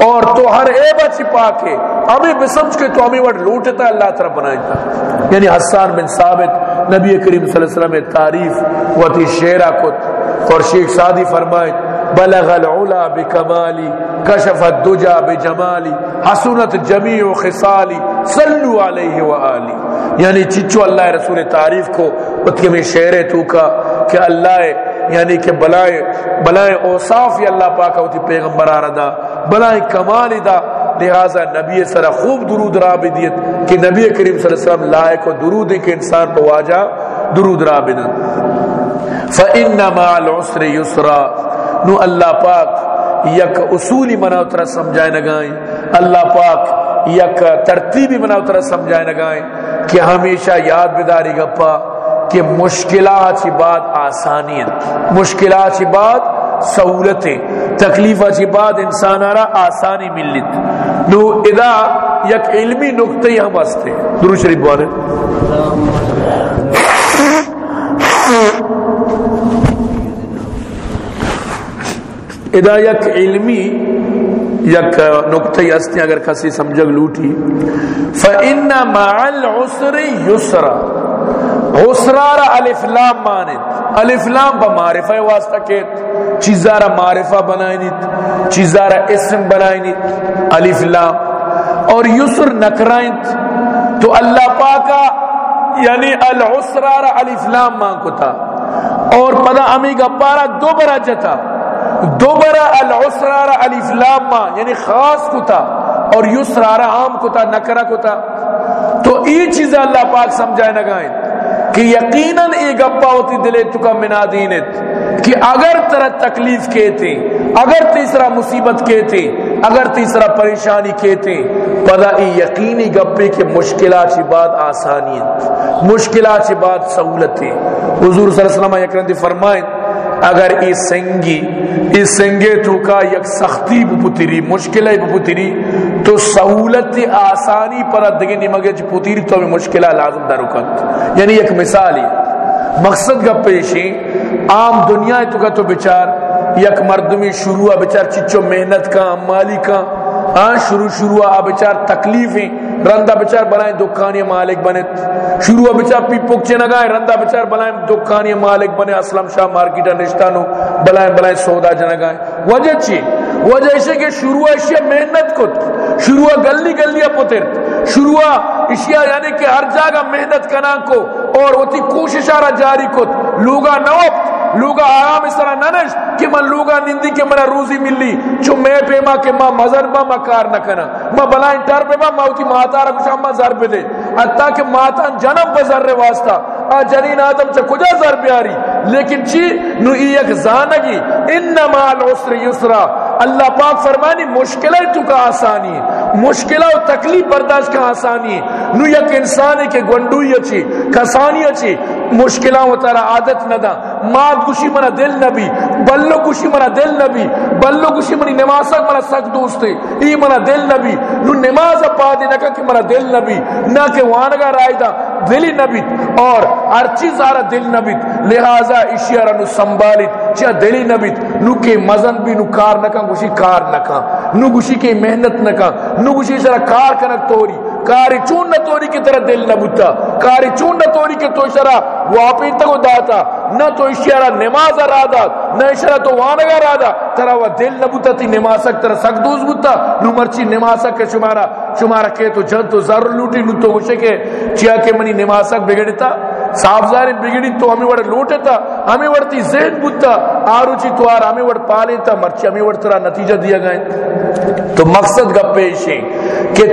اور تو ہر عیبہ چھپا کے ہمیں بسمجھ کے تو ہمیں وڈ لوٹتا اللہ طرف بنائیتا یعنی حسان بن ثابت نبی کریم صلی اللہ علیہ وسلم تعریف وتی شیرہ کت اور شیخ سادی فرمائے، بلغ العلا بکمالی، کشف الدجا بجمالی، حسنت جمیع خصالی، صلو علیہ وآلی یعنی چچو اللہ رسول تعریف کو اتکی میں شعر تو کا کہ اللہ یعنی کہ بلائے بلائے اوصاف اللہ پاک ہوتی پیغمبر آردہ بلائے کمال دا لہذا نبی سر خوب درود را بدیت کہ نبی کریم صلی اللہ علیہ وسلم لائق و درود کہ انسان کو واجہ درود را بدن فَإِنَّ مَا الْعُسْرِ يُسْرَا۔ نو اللہ پاک یک اصولی منا اترا سمجھائے نگائیں اللہ پاک یک ترتیبی منا اترا سمجھائے نگائیں کہ ہمیشہ یاد بداری گپا کہ مشکلات چی بات آسانی مشکلات چی بات سہولتیں۔ تکلیف چی بات انسان آرہ آسانی ملت۔ نو ادا یک علمی نکتے ہی ہم ہستے درو شریف بولے ادا یک علمی یک نکتے ہستے اگر کسی سمجھگ لوٹی۔ فَإِنَّ مَعَ الْعُسْرِ يُسْرَ حسرار الف لام مانت الف لام با معرفہ واسطہ کیت چیزارا معرفہ بنائنیت چیزارا اسم بنائنیت، الف لام۔ اور یسر نکرائنت، تو اللہ پاکا یعنی العسرار الف لام مان کو تھا اور پدا امی گا پارا دو برا جتا۔ دو برا العسرار الف لام مان یعنی خاص کو تھا اور یسرار عام کو تھا نکرہ کو تھا تو یہ چیز اللہ پاک سمجھائے نگائیں۔ کہ یقیناً ای گپا ہوتی دلے تکا منا دینت، کہ اگر ترہ تکلیف کہتے، اگر تیسرا مصیبت کہتے، اگر تیسرا پریشانی کہتے، پدا ای یقینی گپے کہ مشکلات چی بات آسانی مشکلات چی بات سہولت حضور صلی اللہ علیہ وسلم یک رندی فرمائیں، اگر ای سنگی ای سنگے تو کا یک سختی بپتری، مشکلہ بپتری سہولت آسانی پر دگی نمگے چی پتری تو ہمیں مشکلہ لازم در رکت یعنی ایک مثال ہے مقصد کا پیشی، عام دنیا تو کا تو بچار، یک مردمی شروع بچار چچو محنت کا، مالی کا. آن شروع شروع آ بچار تکلیفیں رندہ بچار بلائیں دکانی مالک بنے. شروع بچار پی پکچے نگائیں رندہ بچار بلائیں دکانی مالک بنے. اسلام شاہ مارکیٹا نشتانو، بلائیں بلائیں سودا جنگائیں. وجہ چی؟ وجہ اسے کہ شروع اشیاء محنت کت. شروع گلی گلی پتر شروع اشیاء یعنی کہ ہر جگہ محنت کنا کو، اور وہ تی کوشش آرہ جاری کت لوگا نوپ لوگا آرام اس طرح ننش کہ من لوگا نندی کے منا روزی ملی۔ چو میں پیما کہ ما مزر با ما کار نہ کنا۔ ما بلائیں ٹر پہ با ما ہوتی ماتا رکھ شاہ ما ضرب دے۔ حتیٰ کہ ماتا جنب بزر واسطہ۔ آ جنین آدم چا کجا ضرب بیاری لیکن چی؟ نو ایک زانگی۔ انما العسر یسرا۔ اللہ پاک فرمانی مشکلہ تو کا آسانی مشکلہ و تکلیف برداشت کا آسانی نو یک انسانی کے گنڈوئی اچھی، کسانی اچھی، مشکلہ و ترہ عادت ندا ماد گوشی منا دل نبی بلو گوشی منا دل نبی بلو گوشی منی نمازک منا سک دوستے ای منا دل نبی نو نماز پا دے نکا کہ منا دل نبی نہ کہ وانگا رائے دا۔ دلی نبی اور ہر چیز آرہ دل نبی لہذا اشیارہ نو سنبالیت چاہ دلی نبی نو کے مزن بھی نو کار نکا گوشی کار نکا نو گوشی کے محنت نکا نو گوشی سرا کار کنک توری کاری چون نہ توری کی طرح دل نہ بوتا کاری چون نہ توری کی تو اشارہ واپی تک داتا نہ تو اشارہ نماز ارادا نہ اشارہ تو وانگا ارادا دا ترا وہ دل نہ بوتا تی نماز ترا سک دوز بوتا نو مرچی نماز کے شمارا شمارا کے تو جن تو ضرور لوٹی نو تو گوشے کے چیا کے منی نماز بگڑتا صاحب زاری بگڑی تو ہمیں وڑ لوٹتا ہمیں وڑتی ذہن بوتا آرو چی تو ہمیں وڑ پالے مرچی ہمیں وڑ ترا نتیجہ دیا گئے تو مقصد گپ پیشیں کہ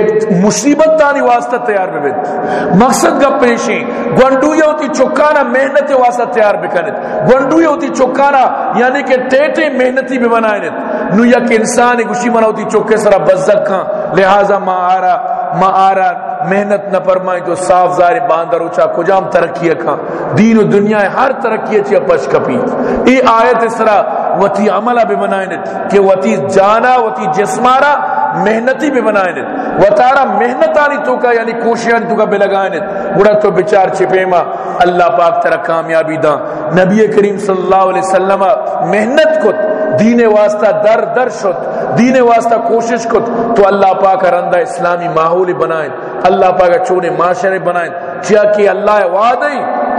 مصیبت تانی واسطہ تیار ببید مقصد گپ پیشیں گونڈوی ہوتی چکانا محنت واسطہ تیار بے بکنت گونڈوی ہوتی چکانا یعنی کہ ٹیٹے محنتی بھی بنائنت نو یک انسان گوشی منا ہوتی چکے سرا بزک کھاں لہذا ما آرا ما آرا محنت نہ فرمائی تو صاف زاری باندر اچھا کجام ترقی کھاں۔ دین و دنیا ہر ترقی اچھی پش کپی ای آیت اس طرح وتی عملہ بے بنائیں کہ وتی جانا، وتی جسمارا محنتی بے بنائیں و محنت آنی تو کا یعنی کوشش تو کا بے لگائیں بڑا تو بچار چھپے ما اللہ پاک ترا کامیابی دا نبی کریم صلی اللہ علیہ وسلم محنت کو دین واسطہ در در شد دین واسطہ کوشش کت تو اللہ پاک رندہ اسلامی ماحول بنائیں، اللہ پاک چونے معاشرے بنائیں۔ کیا کہ اللہ وعدہ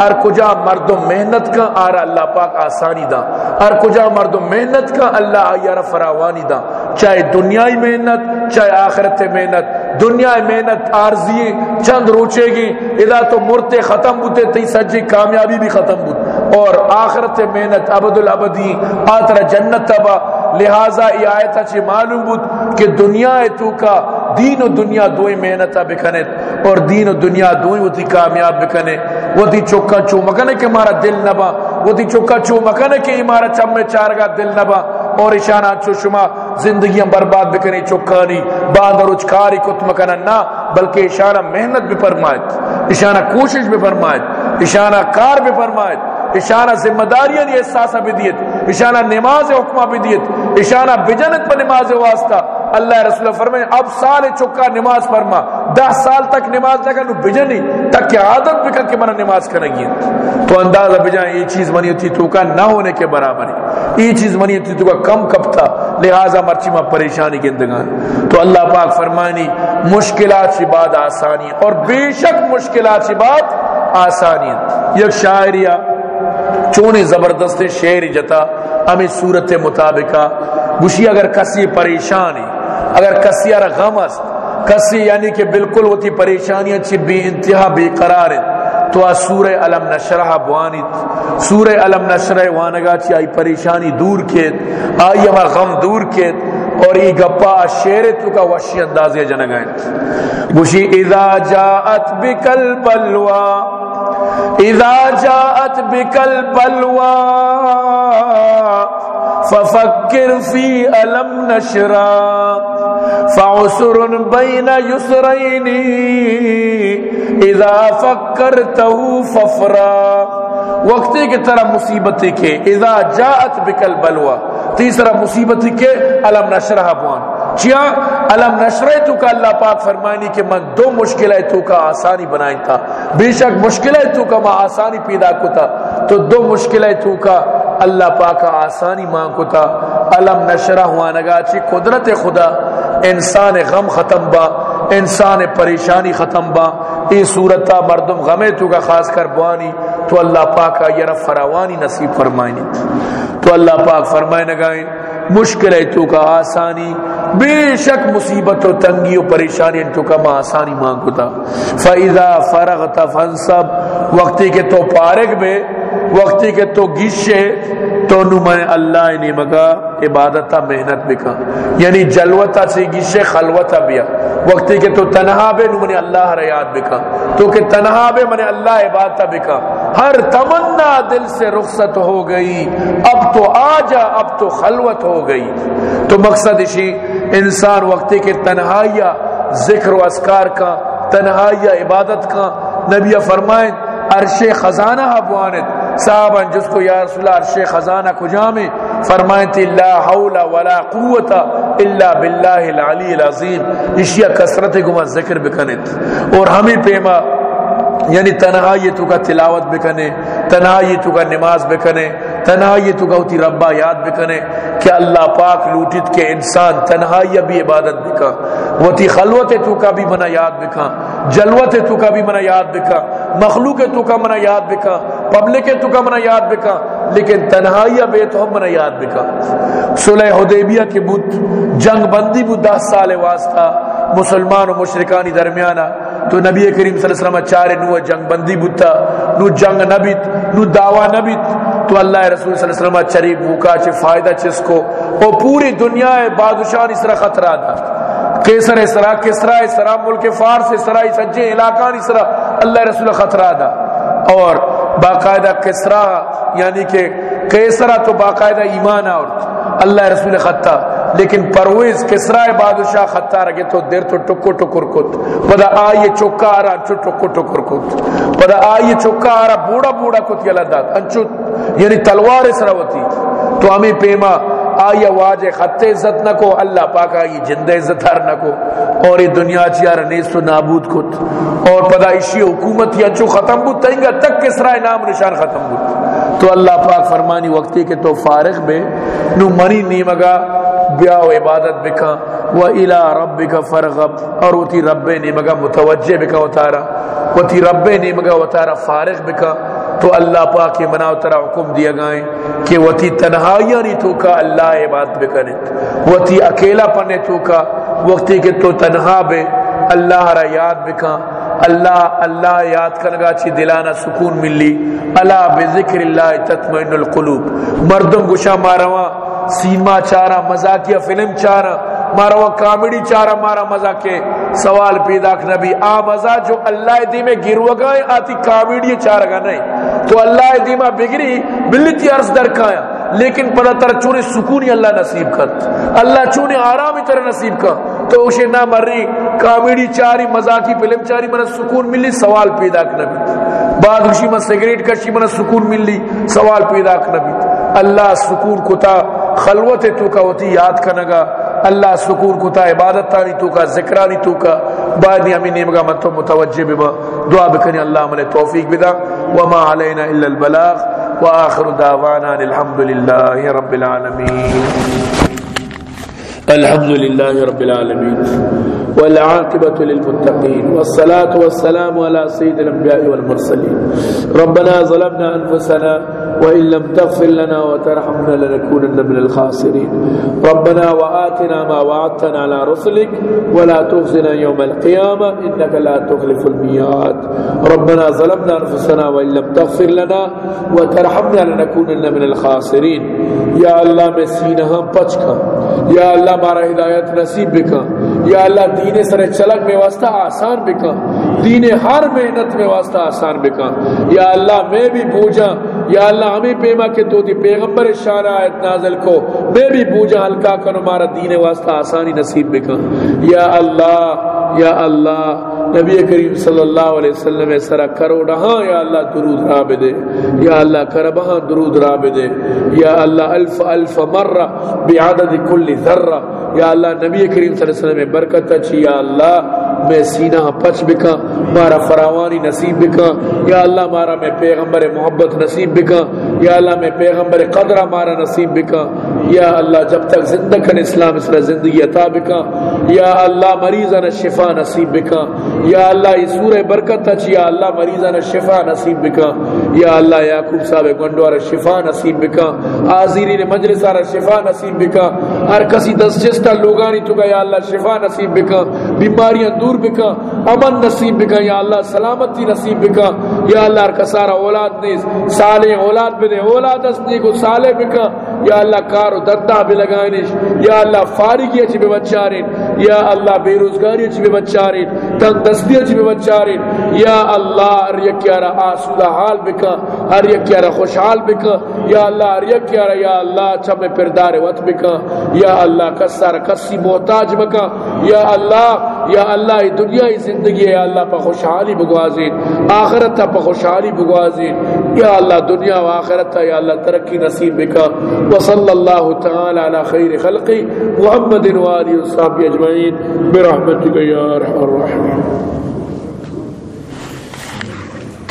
ار کجا مردم محنت کا آرہ اللہ پاک آسانی دا۔ ار کجا مردم محنت کا اللہ آیار فراوانی دا۔ چاہے دنیای محنت، چاہے آخرت محنت۔ دنیا محنت عارضی چند روچے گی ادا تو مرتے ختم بوتے تی سجی کامیابی بھی ختم بوت اور آخرت محنت عبد العبدی آتر جنت تبا۔ لہذا یہ آیت اچھی معلوم بود کہ دنیا تو کا، دین و دنیا دوئی محنت بکنت اور دین و دنیا دوئی وہ تھی کامیاب بکنے وہ تھی چکا چو مکنے کہ مارا دل نبا۔ وہ تھی چکا چو مکنے کہ مارا چمے چارگا دل نبا۔ اور اشانہ چو شما زندگیاں برباد بکنی چکانی باندر اچکاری کت مکنن نا بلکہ اشانہ محنت بھی فرمائت اشانہ کوشش بھی فرمائت اشانہ کار بھی فرمائت اشانہ ذمہ داریاں احساسہ بھی دیت اشانہ نماز حکمہ بھی دیت اشانہ بجنت پر نماز واسطہ۔ اللہ رسول فرمائے، اب سال چکا نماز فرما دہ سال تک نماز لگا، نو بجنی تک کہ عادت بکا کہ منا نماز کرنگی تو اندازہ بجائیں یہ چیز منی ہوتی تو کا نہ ہونے کے برابر ہے۔ یہ چیز منی ہوتی تو کا کم کب تھا، لہذا مرچی میں پریشانی کے اندگان تو اللہ پاک فرمانی مشکلات سے بعد آسانی، اور بے شک مشکلات سے بعد آسانی۔ یک شاعریہ چونے زبردست شعر جتا، ہمیں صورت مطابقہ۔ گوشی اگر کسی پریشانی، اگر کسی ار غم است، کسی یعنی کہ بالکل ہوتی پریشانیاں چھ بے انتہا بے قرار تو آ سورہ علم نشرح بوانیت سورہ علم نشرح وانگا چھ آئی پریشانی دور کیت، آئی ہمارا غم دور کیت، اور ای گپا شیر تو کا وحشی اندازی جنگائیں گوشی اذا جاءت بکل بلوا اذا جاءت بکل بلوا ففکر فی علم نشرح فعسر بین یسرین اذا فکرته ففرا وقتی کی طرح مصیبت کے اذا جاءت بکل بلوا تیسرا مصیبت کے علم نشرح بوان چیا علم نشرح تو کا اللہ پاک فرمانی کہ من دو مشکلیں تو کا آسانی بنائی تھا۔ بے شک مشکلیں تو کا میں آسانی پیدا کو تھا تو دو مشکلیں تو کا اللہ پاک آسانی مانگو تا علم نشرہ ہوا نگا چی قدرت خدا انسان غم ختم با، انسان پریشانی ختم با۔ ای صورتا مردم غمے تو کا خاص کر بوانی۔ تو اللہ پاک یہ فراوانی نصیب فرمائنی۔ تو اللہ پاک فرمائے نگائیں مشکل ہے تو کا آسانی، بے شک مصیبت و تنگی و پریشانی تو کا ما آسانی مانگو تا فَإِذَا فَرَغْتَ فَانْسَبْ وقتی کے تو پارک میں وقتی کے تو گیشے تو نو میں اللہ نے مگا عبادتا محنت بکا یعنی جلوتا سے گیشے خلوتا بیا وقتی کے تو تنہا بے، نو منی اللہ ریاد بکا تو کہ تنہا بے منی اللہ عبادتا بکا ہر تمنا دل سے رخصت ہو گئی۔ اب تو آجا، اب تو خلوت ہو گئی۔ تو مقصد اسی، انسان وقتی کے تنہائیہ ذکر و اسکار کا، تنہائیہ عبادت کا۔ نبی فرمائیں عرش خزانہ بوانت صاحب جس کو یا رسول اللہ عرش خزانہ کجا میں فرمائیں تھی، لا حول ولا قوت الا باللہ العلی العظیم۔ اشیاء کثرت گما ذکر بکنت اور ہمیں پیما یعنی تنہائی تو کا تلاوت بکنے تنہائی تو کا نماز بکنے تنہائی تو کا ہوتی ربا یاد بکنے کہ اللہ پاک لوٹت کے انسان تنہائی بھی عبادت بکا وہ خلوت تو کا بھی منا یاد بکا جلوت تو کا بھی منا یاد بکا مخلوق تو کا منا یاد بکا۔ پبلک تو کا منا یاد بکا، لیکن تنہائی بے تو ہم منا یاد بکا۔ صلح حدیبیہ کی بود، جنگ بندی بود دس سال واسطہ، مسلمان و مشرکانی درمیانہ۔ تو نبی کریم صلی اللہ علیہ وسلم چارے نو جنگ بندی بوتا نو جنگ نبیت نو دعوی نبیت تو اللہ رسول صلی اللہ علیہ وسلم چری بوکا چھ فائدہ چس کو، او پوری دنیا ہے بادشاہ اس طرح خطرہ دا۔ کیسر اسرا کسرا اسرا ملک فارس اسرا سجے علاقان اسرا اللہ رسول خطرہ دا۔ اور باقاعدہ کسرا یعنی کہ کیسرا تو باقاعدہ ایمان اور اللہ رسول خطہ لیکن پرویز کسرا بادشاہ خطا رگے تو دیر تو ٹکو ٹکر کت پدا آئیے چکا آرہ انچو ٹکو ٹکر کت پدا آئیے چکا آرہ بوڑا بوڑا کت یلا دات انچو یعنی تلوار اس تو ہمیں پیما آیا واجہ خط عزت نہ کو، اللہ پاک آئی جند عزت ہر نہ کو۔ اور یہ دنیا چیار نیست و نابود کت۔ اور پدا اشی حکومت یا چو ختم بود تینگا تک کس رائے نام نشان ختم بود۔ تو اللہ پاک فرمانی وقتی کہ تو فارغ بے، نو منی نیمگا، بیا و عبادت بکا۔ و الى ربک فرغب۔ اور وہ تی رب نیمگا متوجہ بکا و وہ تی رب نیمگا و فارغ بکا۔ تو اللہ پاک کے مناو ترا حکم دیا گائیں کہ وہ تنہائیاں نہیں تو کا اللہ عبادت بکنے وہ تی اکیلا پنے تو کا وقتی کہ تو تنہا بے، اللہ را یاد بکا اللہ اللہ یاد کرنگا چی دلانا سکون ملی۔ اللہ بذکر اللہ تطمئن القلوب۔ مردم گشا ماروا سینما چارا، مزاقیہ فلم چارا۔ مارا وہ کامیڈی چارا مارا مزا کے سوال پیدا نبی، آ مزا جو اللہ دی میں گرو گائے آتی کامیڈی چارا گا نہیں۔ تو اللہ دی میں بگری، بلتی عرض در کایا۔ لیکن پتہ تر چونے سکونی اللہ نصیب کت اللہ چونے آرامی تر نصیب کا تو اسے نہ مری، کامیڈی چاری مزاقی فلم چاری من سکون ملی، سوال پیدا نبی۔ بعد اسی من سگریٹ کشی من سکون ملی، سوال پیدا نبی۔ اللہ سکون کتا خلوت تو کا ہوتی، یاد کنگا اللہ سکون کتا عبادت تانی تو کا، ذکرانی تو کا۔ بعد ہمیں نیمگا من تو متوجہ بما دعا بکنی اللہ ملے توفیق بدا وما علینا الا البلاغ۔ وآخر دعوانا الحمدللہ رب العالمین۔ الحمد لله رب العالمين والعاقبة للمتقين والصلاة والسلام على سيد الأنبياء والمرسلين. ربنا ظلمنا أنفسنا وإن لم تغفر لنا وترحمنا لنكونن من الخاسرين. ربنا وآتنا ما وعدتنا على رسلك ولا تخزنا يوم القيامة إنك لا تخلف الميعاد. ربنا ظلمنا أنفسنا وإن لم تغفر لنا وترحمنا لنكونن من الخاسرين. يا الله مسينها بچكا يا الله مارا ہدایت نصیب بکا۔ یا اللہ دین سر چلک میں واسطہ آسان بکا۔ دین ہر محنت میں واسطہ آسان بکا۔ یا اللہ میں بھی بوجھا یا اللہ ہمیں پیما کے تو دی پیغمبر شان آیت نازل کو، میں بھی بوجھا ہلکا کرو مارا دین واسطہ آسانی نصیب میں بکا یا اللہ یا اللہ، نبی کریم صلی اللہ علیہ وسلم سرا کرو رہا یا اللہ، درود راب دے۔ یا اللہ کربہاں درود راب دے۔ یا اللہ، الف الف مرہ بعدد کل ذرہ یا اللہ، نبی کریم صلی اللہ علیہ وسلم برکت اچھی۔ یا اللہ میں سینہ پچ بکا، مارا فراوانی نصیب بکا۔ یا اللہ، مارا میں پیغمبر محبت نصیب بکا۔ یا اللہ، میں پیغمبر قدرہ مارا نصیب بکا۔ یا اللہ، جب تک زندہ کن اسلام اس زندگی عطا بکا۔ یا اللہ، مریضان شفا نصیب بکا۔ یا اللہ، یہ سورہ برکت اچ یا اللہ، مریضان شفا نصیب بکا۔ یا اللہ، یعقوب صاحب گنڈوار شفا نصیب بکا۔ حاضرین مجلس ار شفا نصیب بکا۔ ہر کسی دس جستا لوگانی تو یا اللہ، شفا نصیب بکا۔ بیماریاں دور نور بکا امن نصیب بکا یا اللہ سلامتی نصیب بکا یا اللہ کسارا اولاد نیز صالح اولاد بدے اولاد اسنی کو صالح بکا یا اللہ کارو دتا بھی لگائنش یا اللہ فارغی اچھی بے بچارین یا اللہ بے روزگاری اچھی بے بچارین تن دستی اچھی بے بچارین یا اللہ ہر یک یارا آسودہ حال بکا ہر یک یارا خوشحال بکا یا اللہ ہر یک یارا یا اللہ اچھا میں پردار وقت بکا یا اللہ کسارا کسی محتاج بکا یا اللہ یا اللہ دنیا ہی زندگی ہے اللہ، پا خوشحالی بگوازین۔ آخرت تا پا خوشحالی بگوازین۔ یا اللہ، دنیا و آخرت تا، یا اللہ، ترقی نصیب بکا۔ وصل اللہ تعالی علی خیر خلقی، محمد و آلی و صحبی اجمعین۔ برحمتک یا رحم الرحمن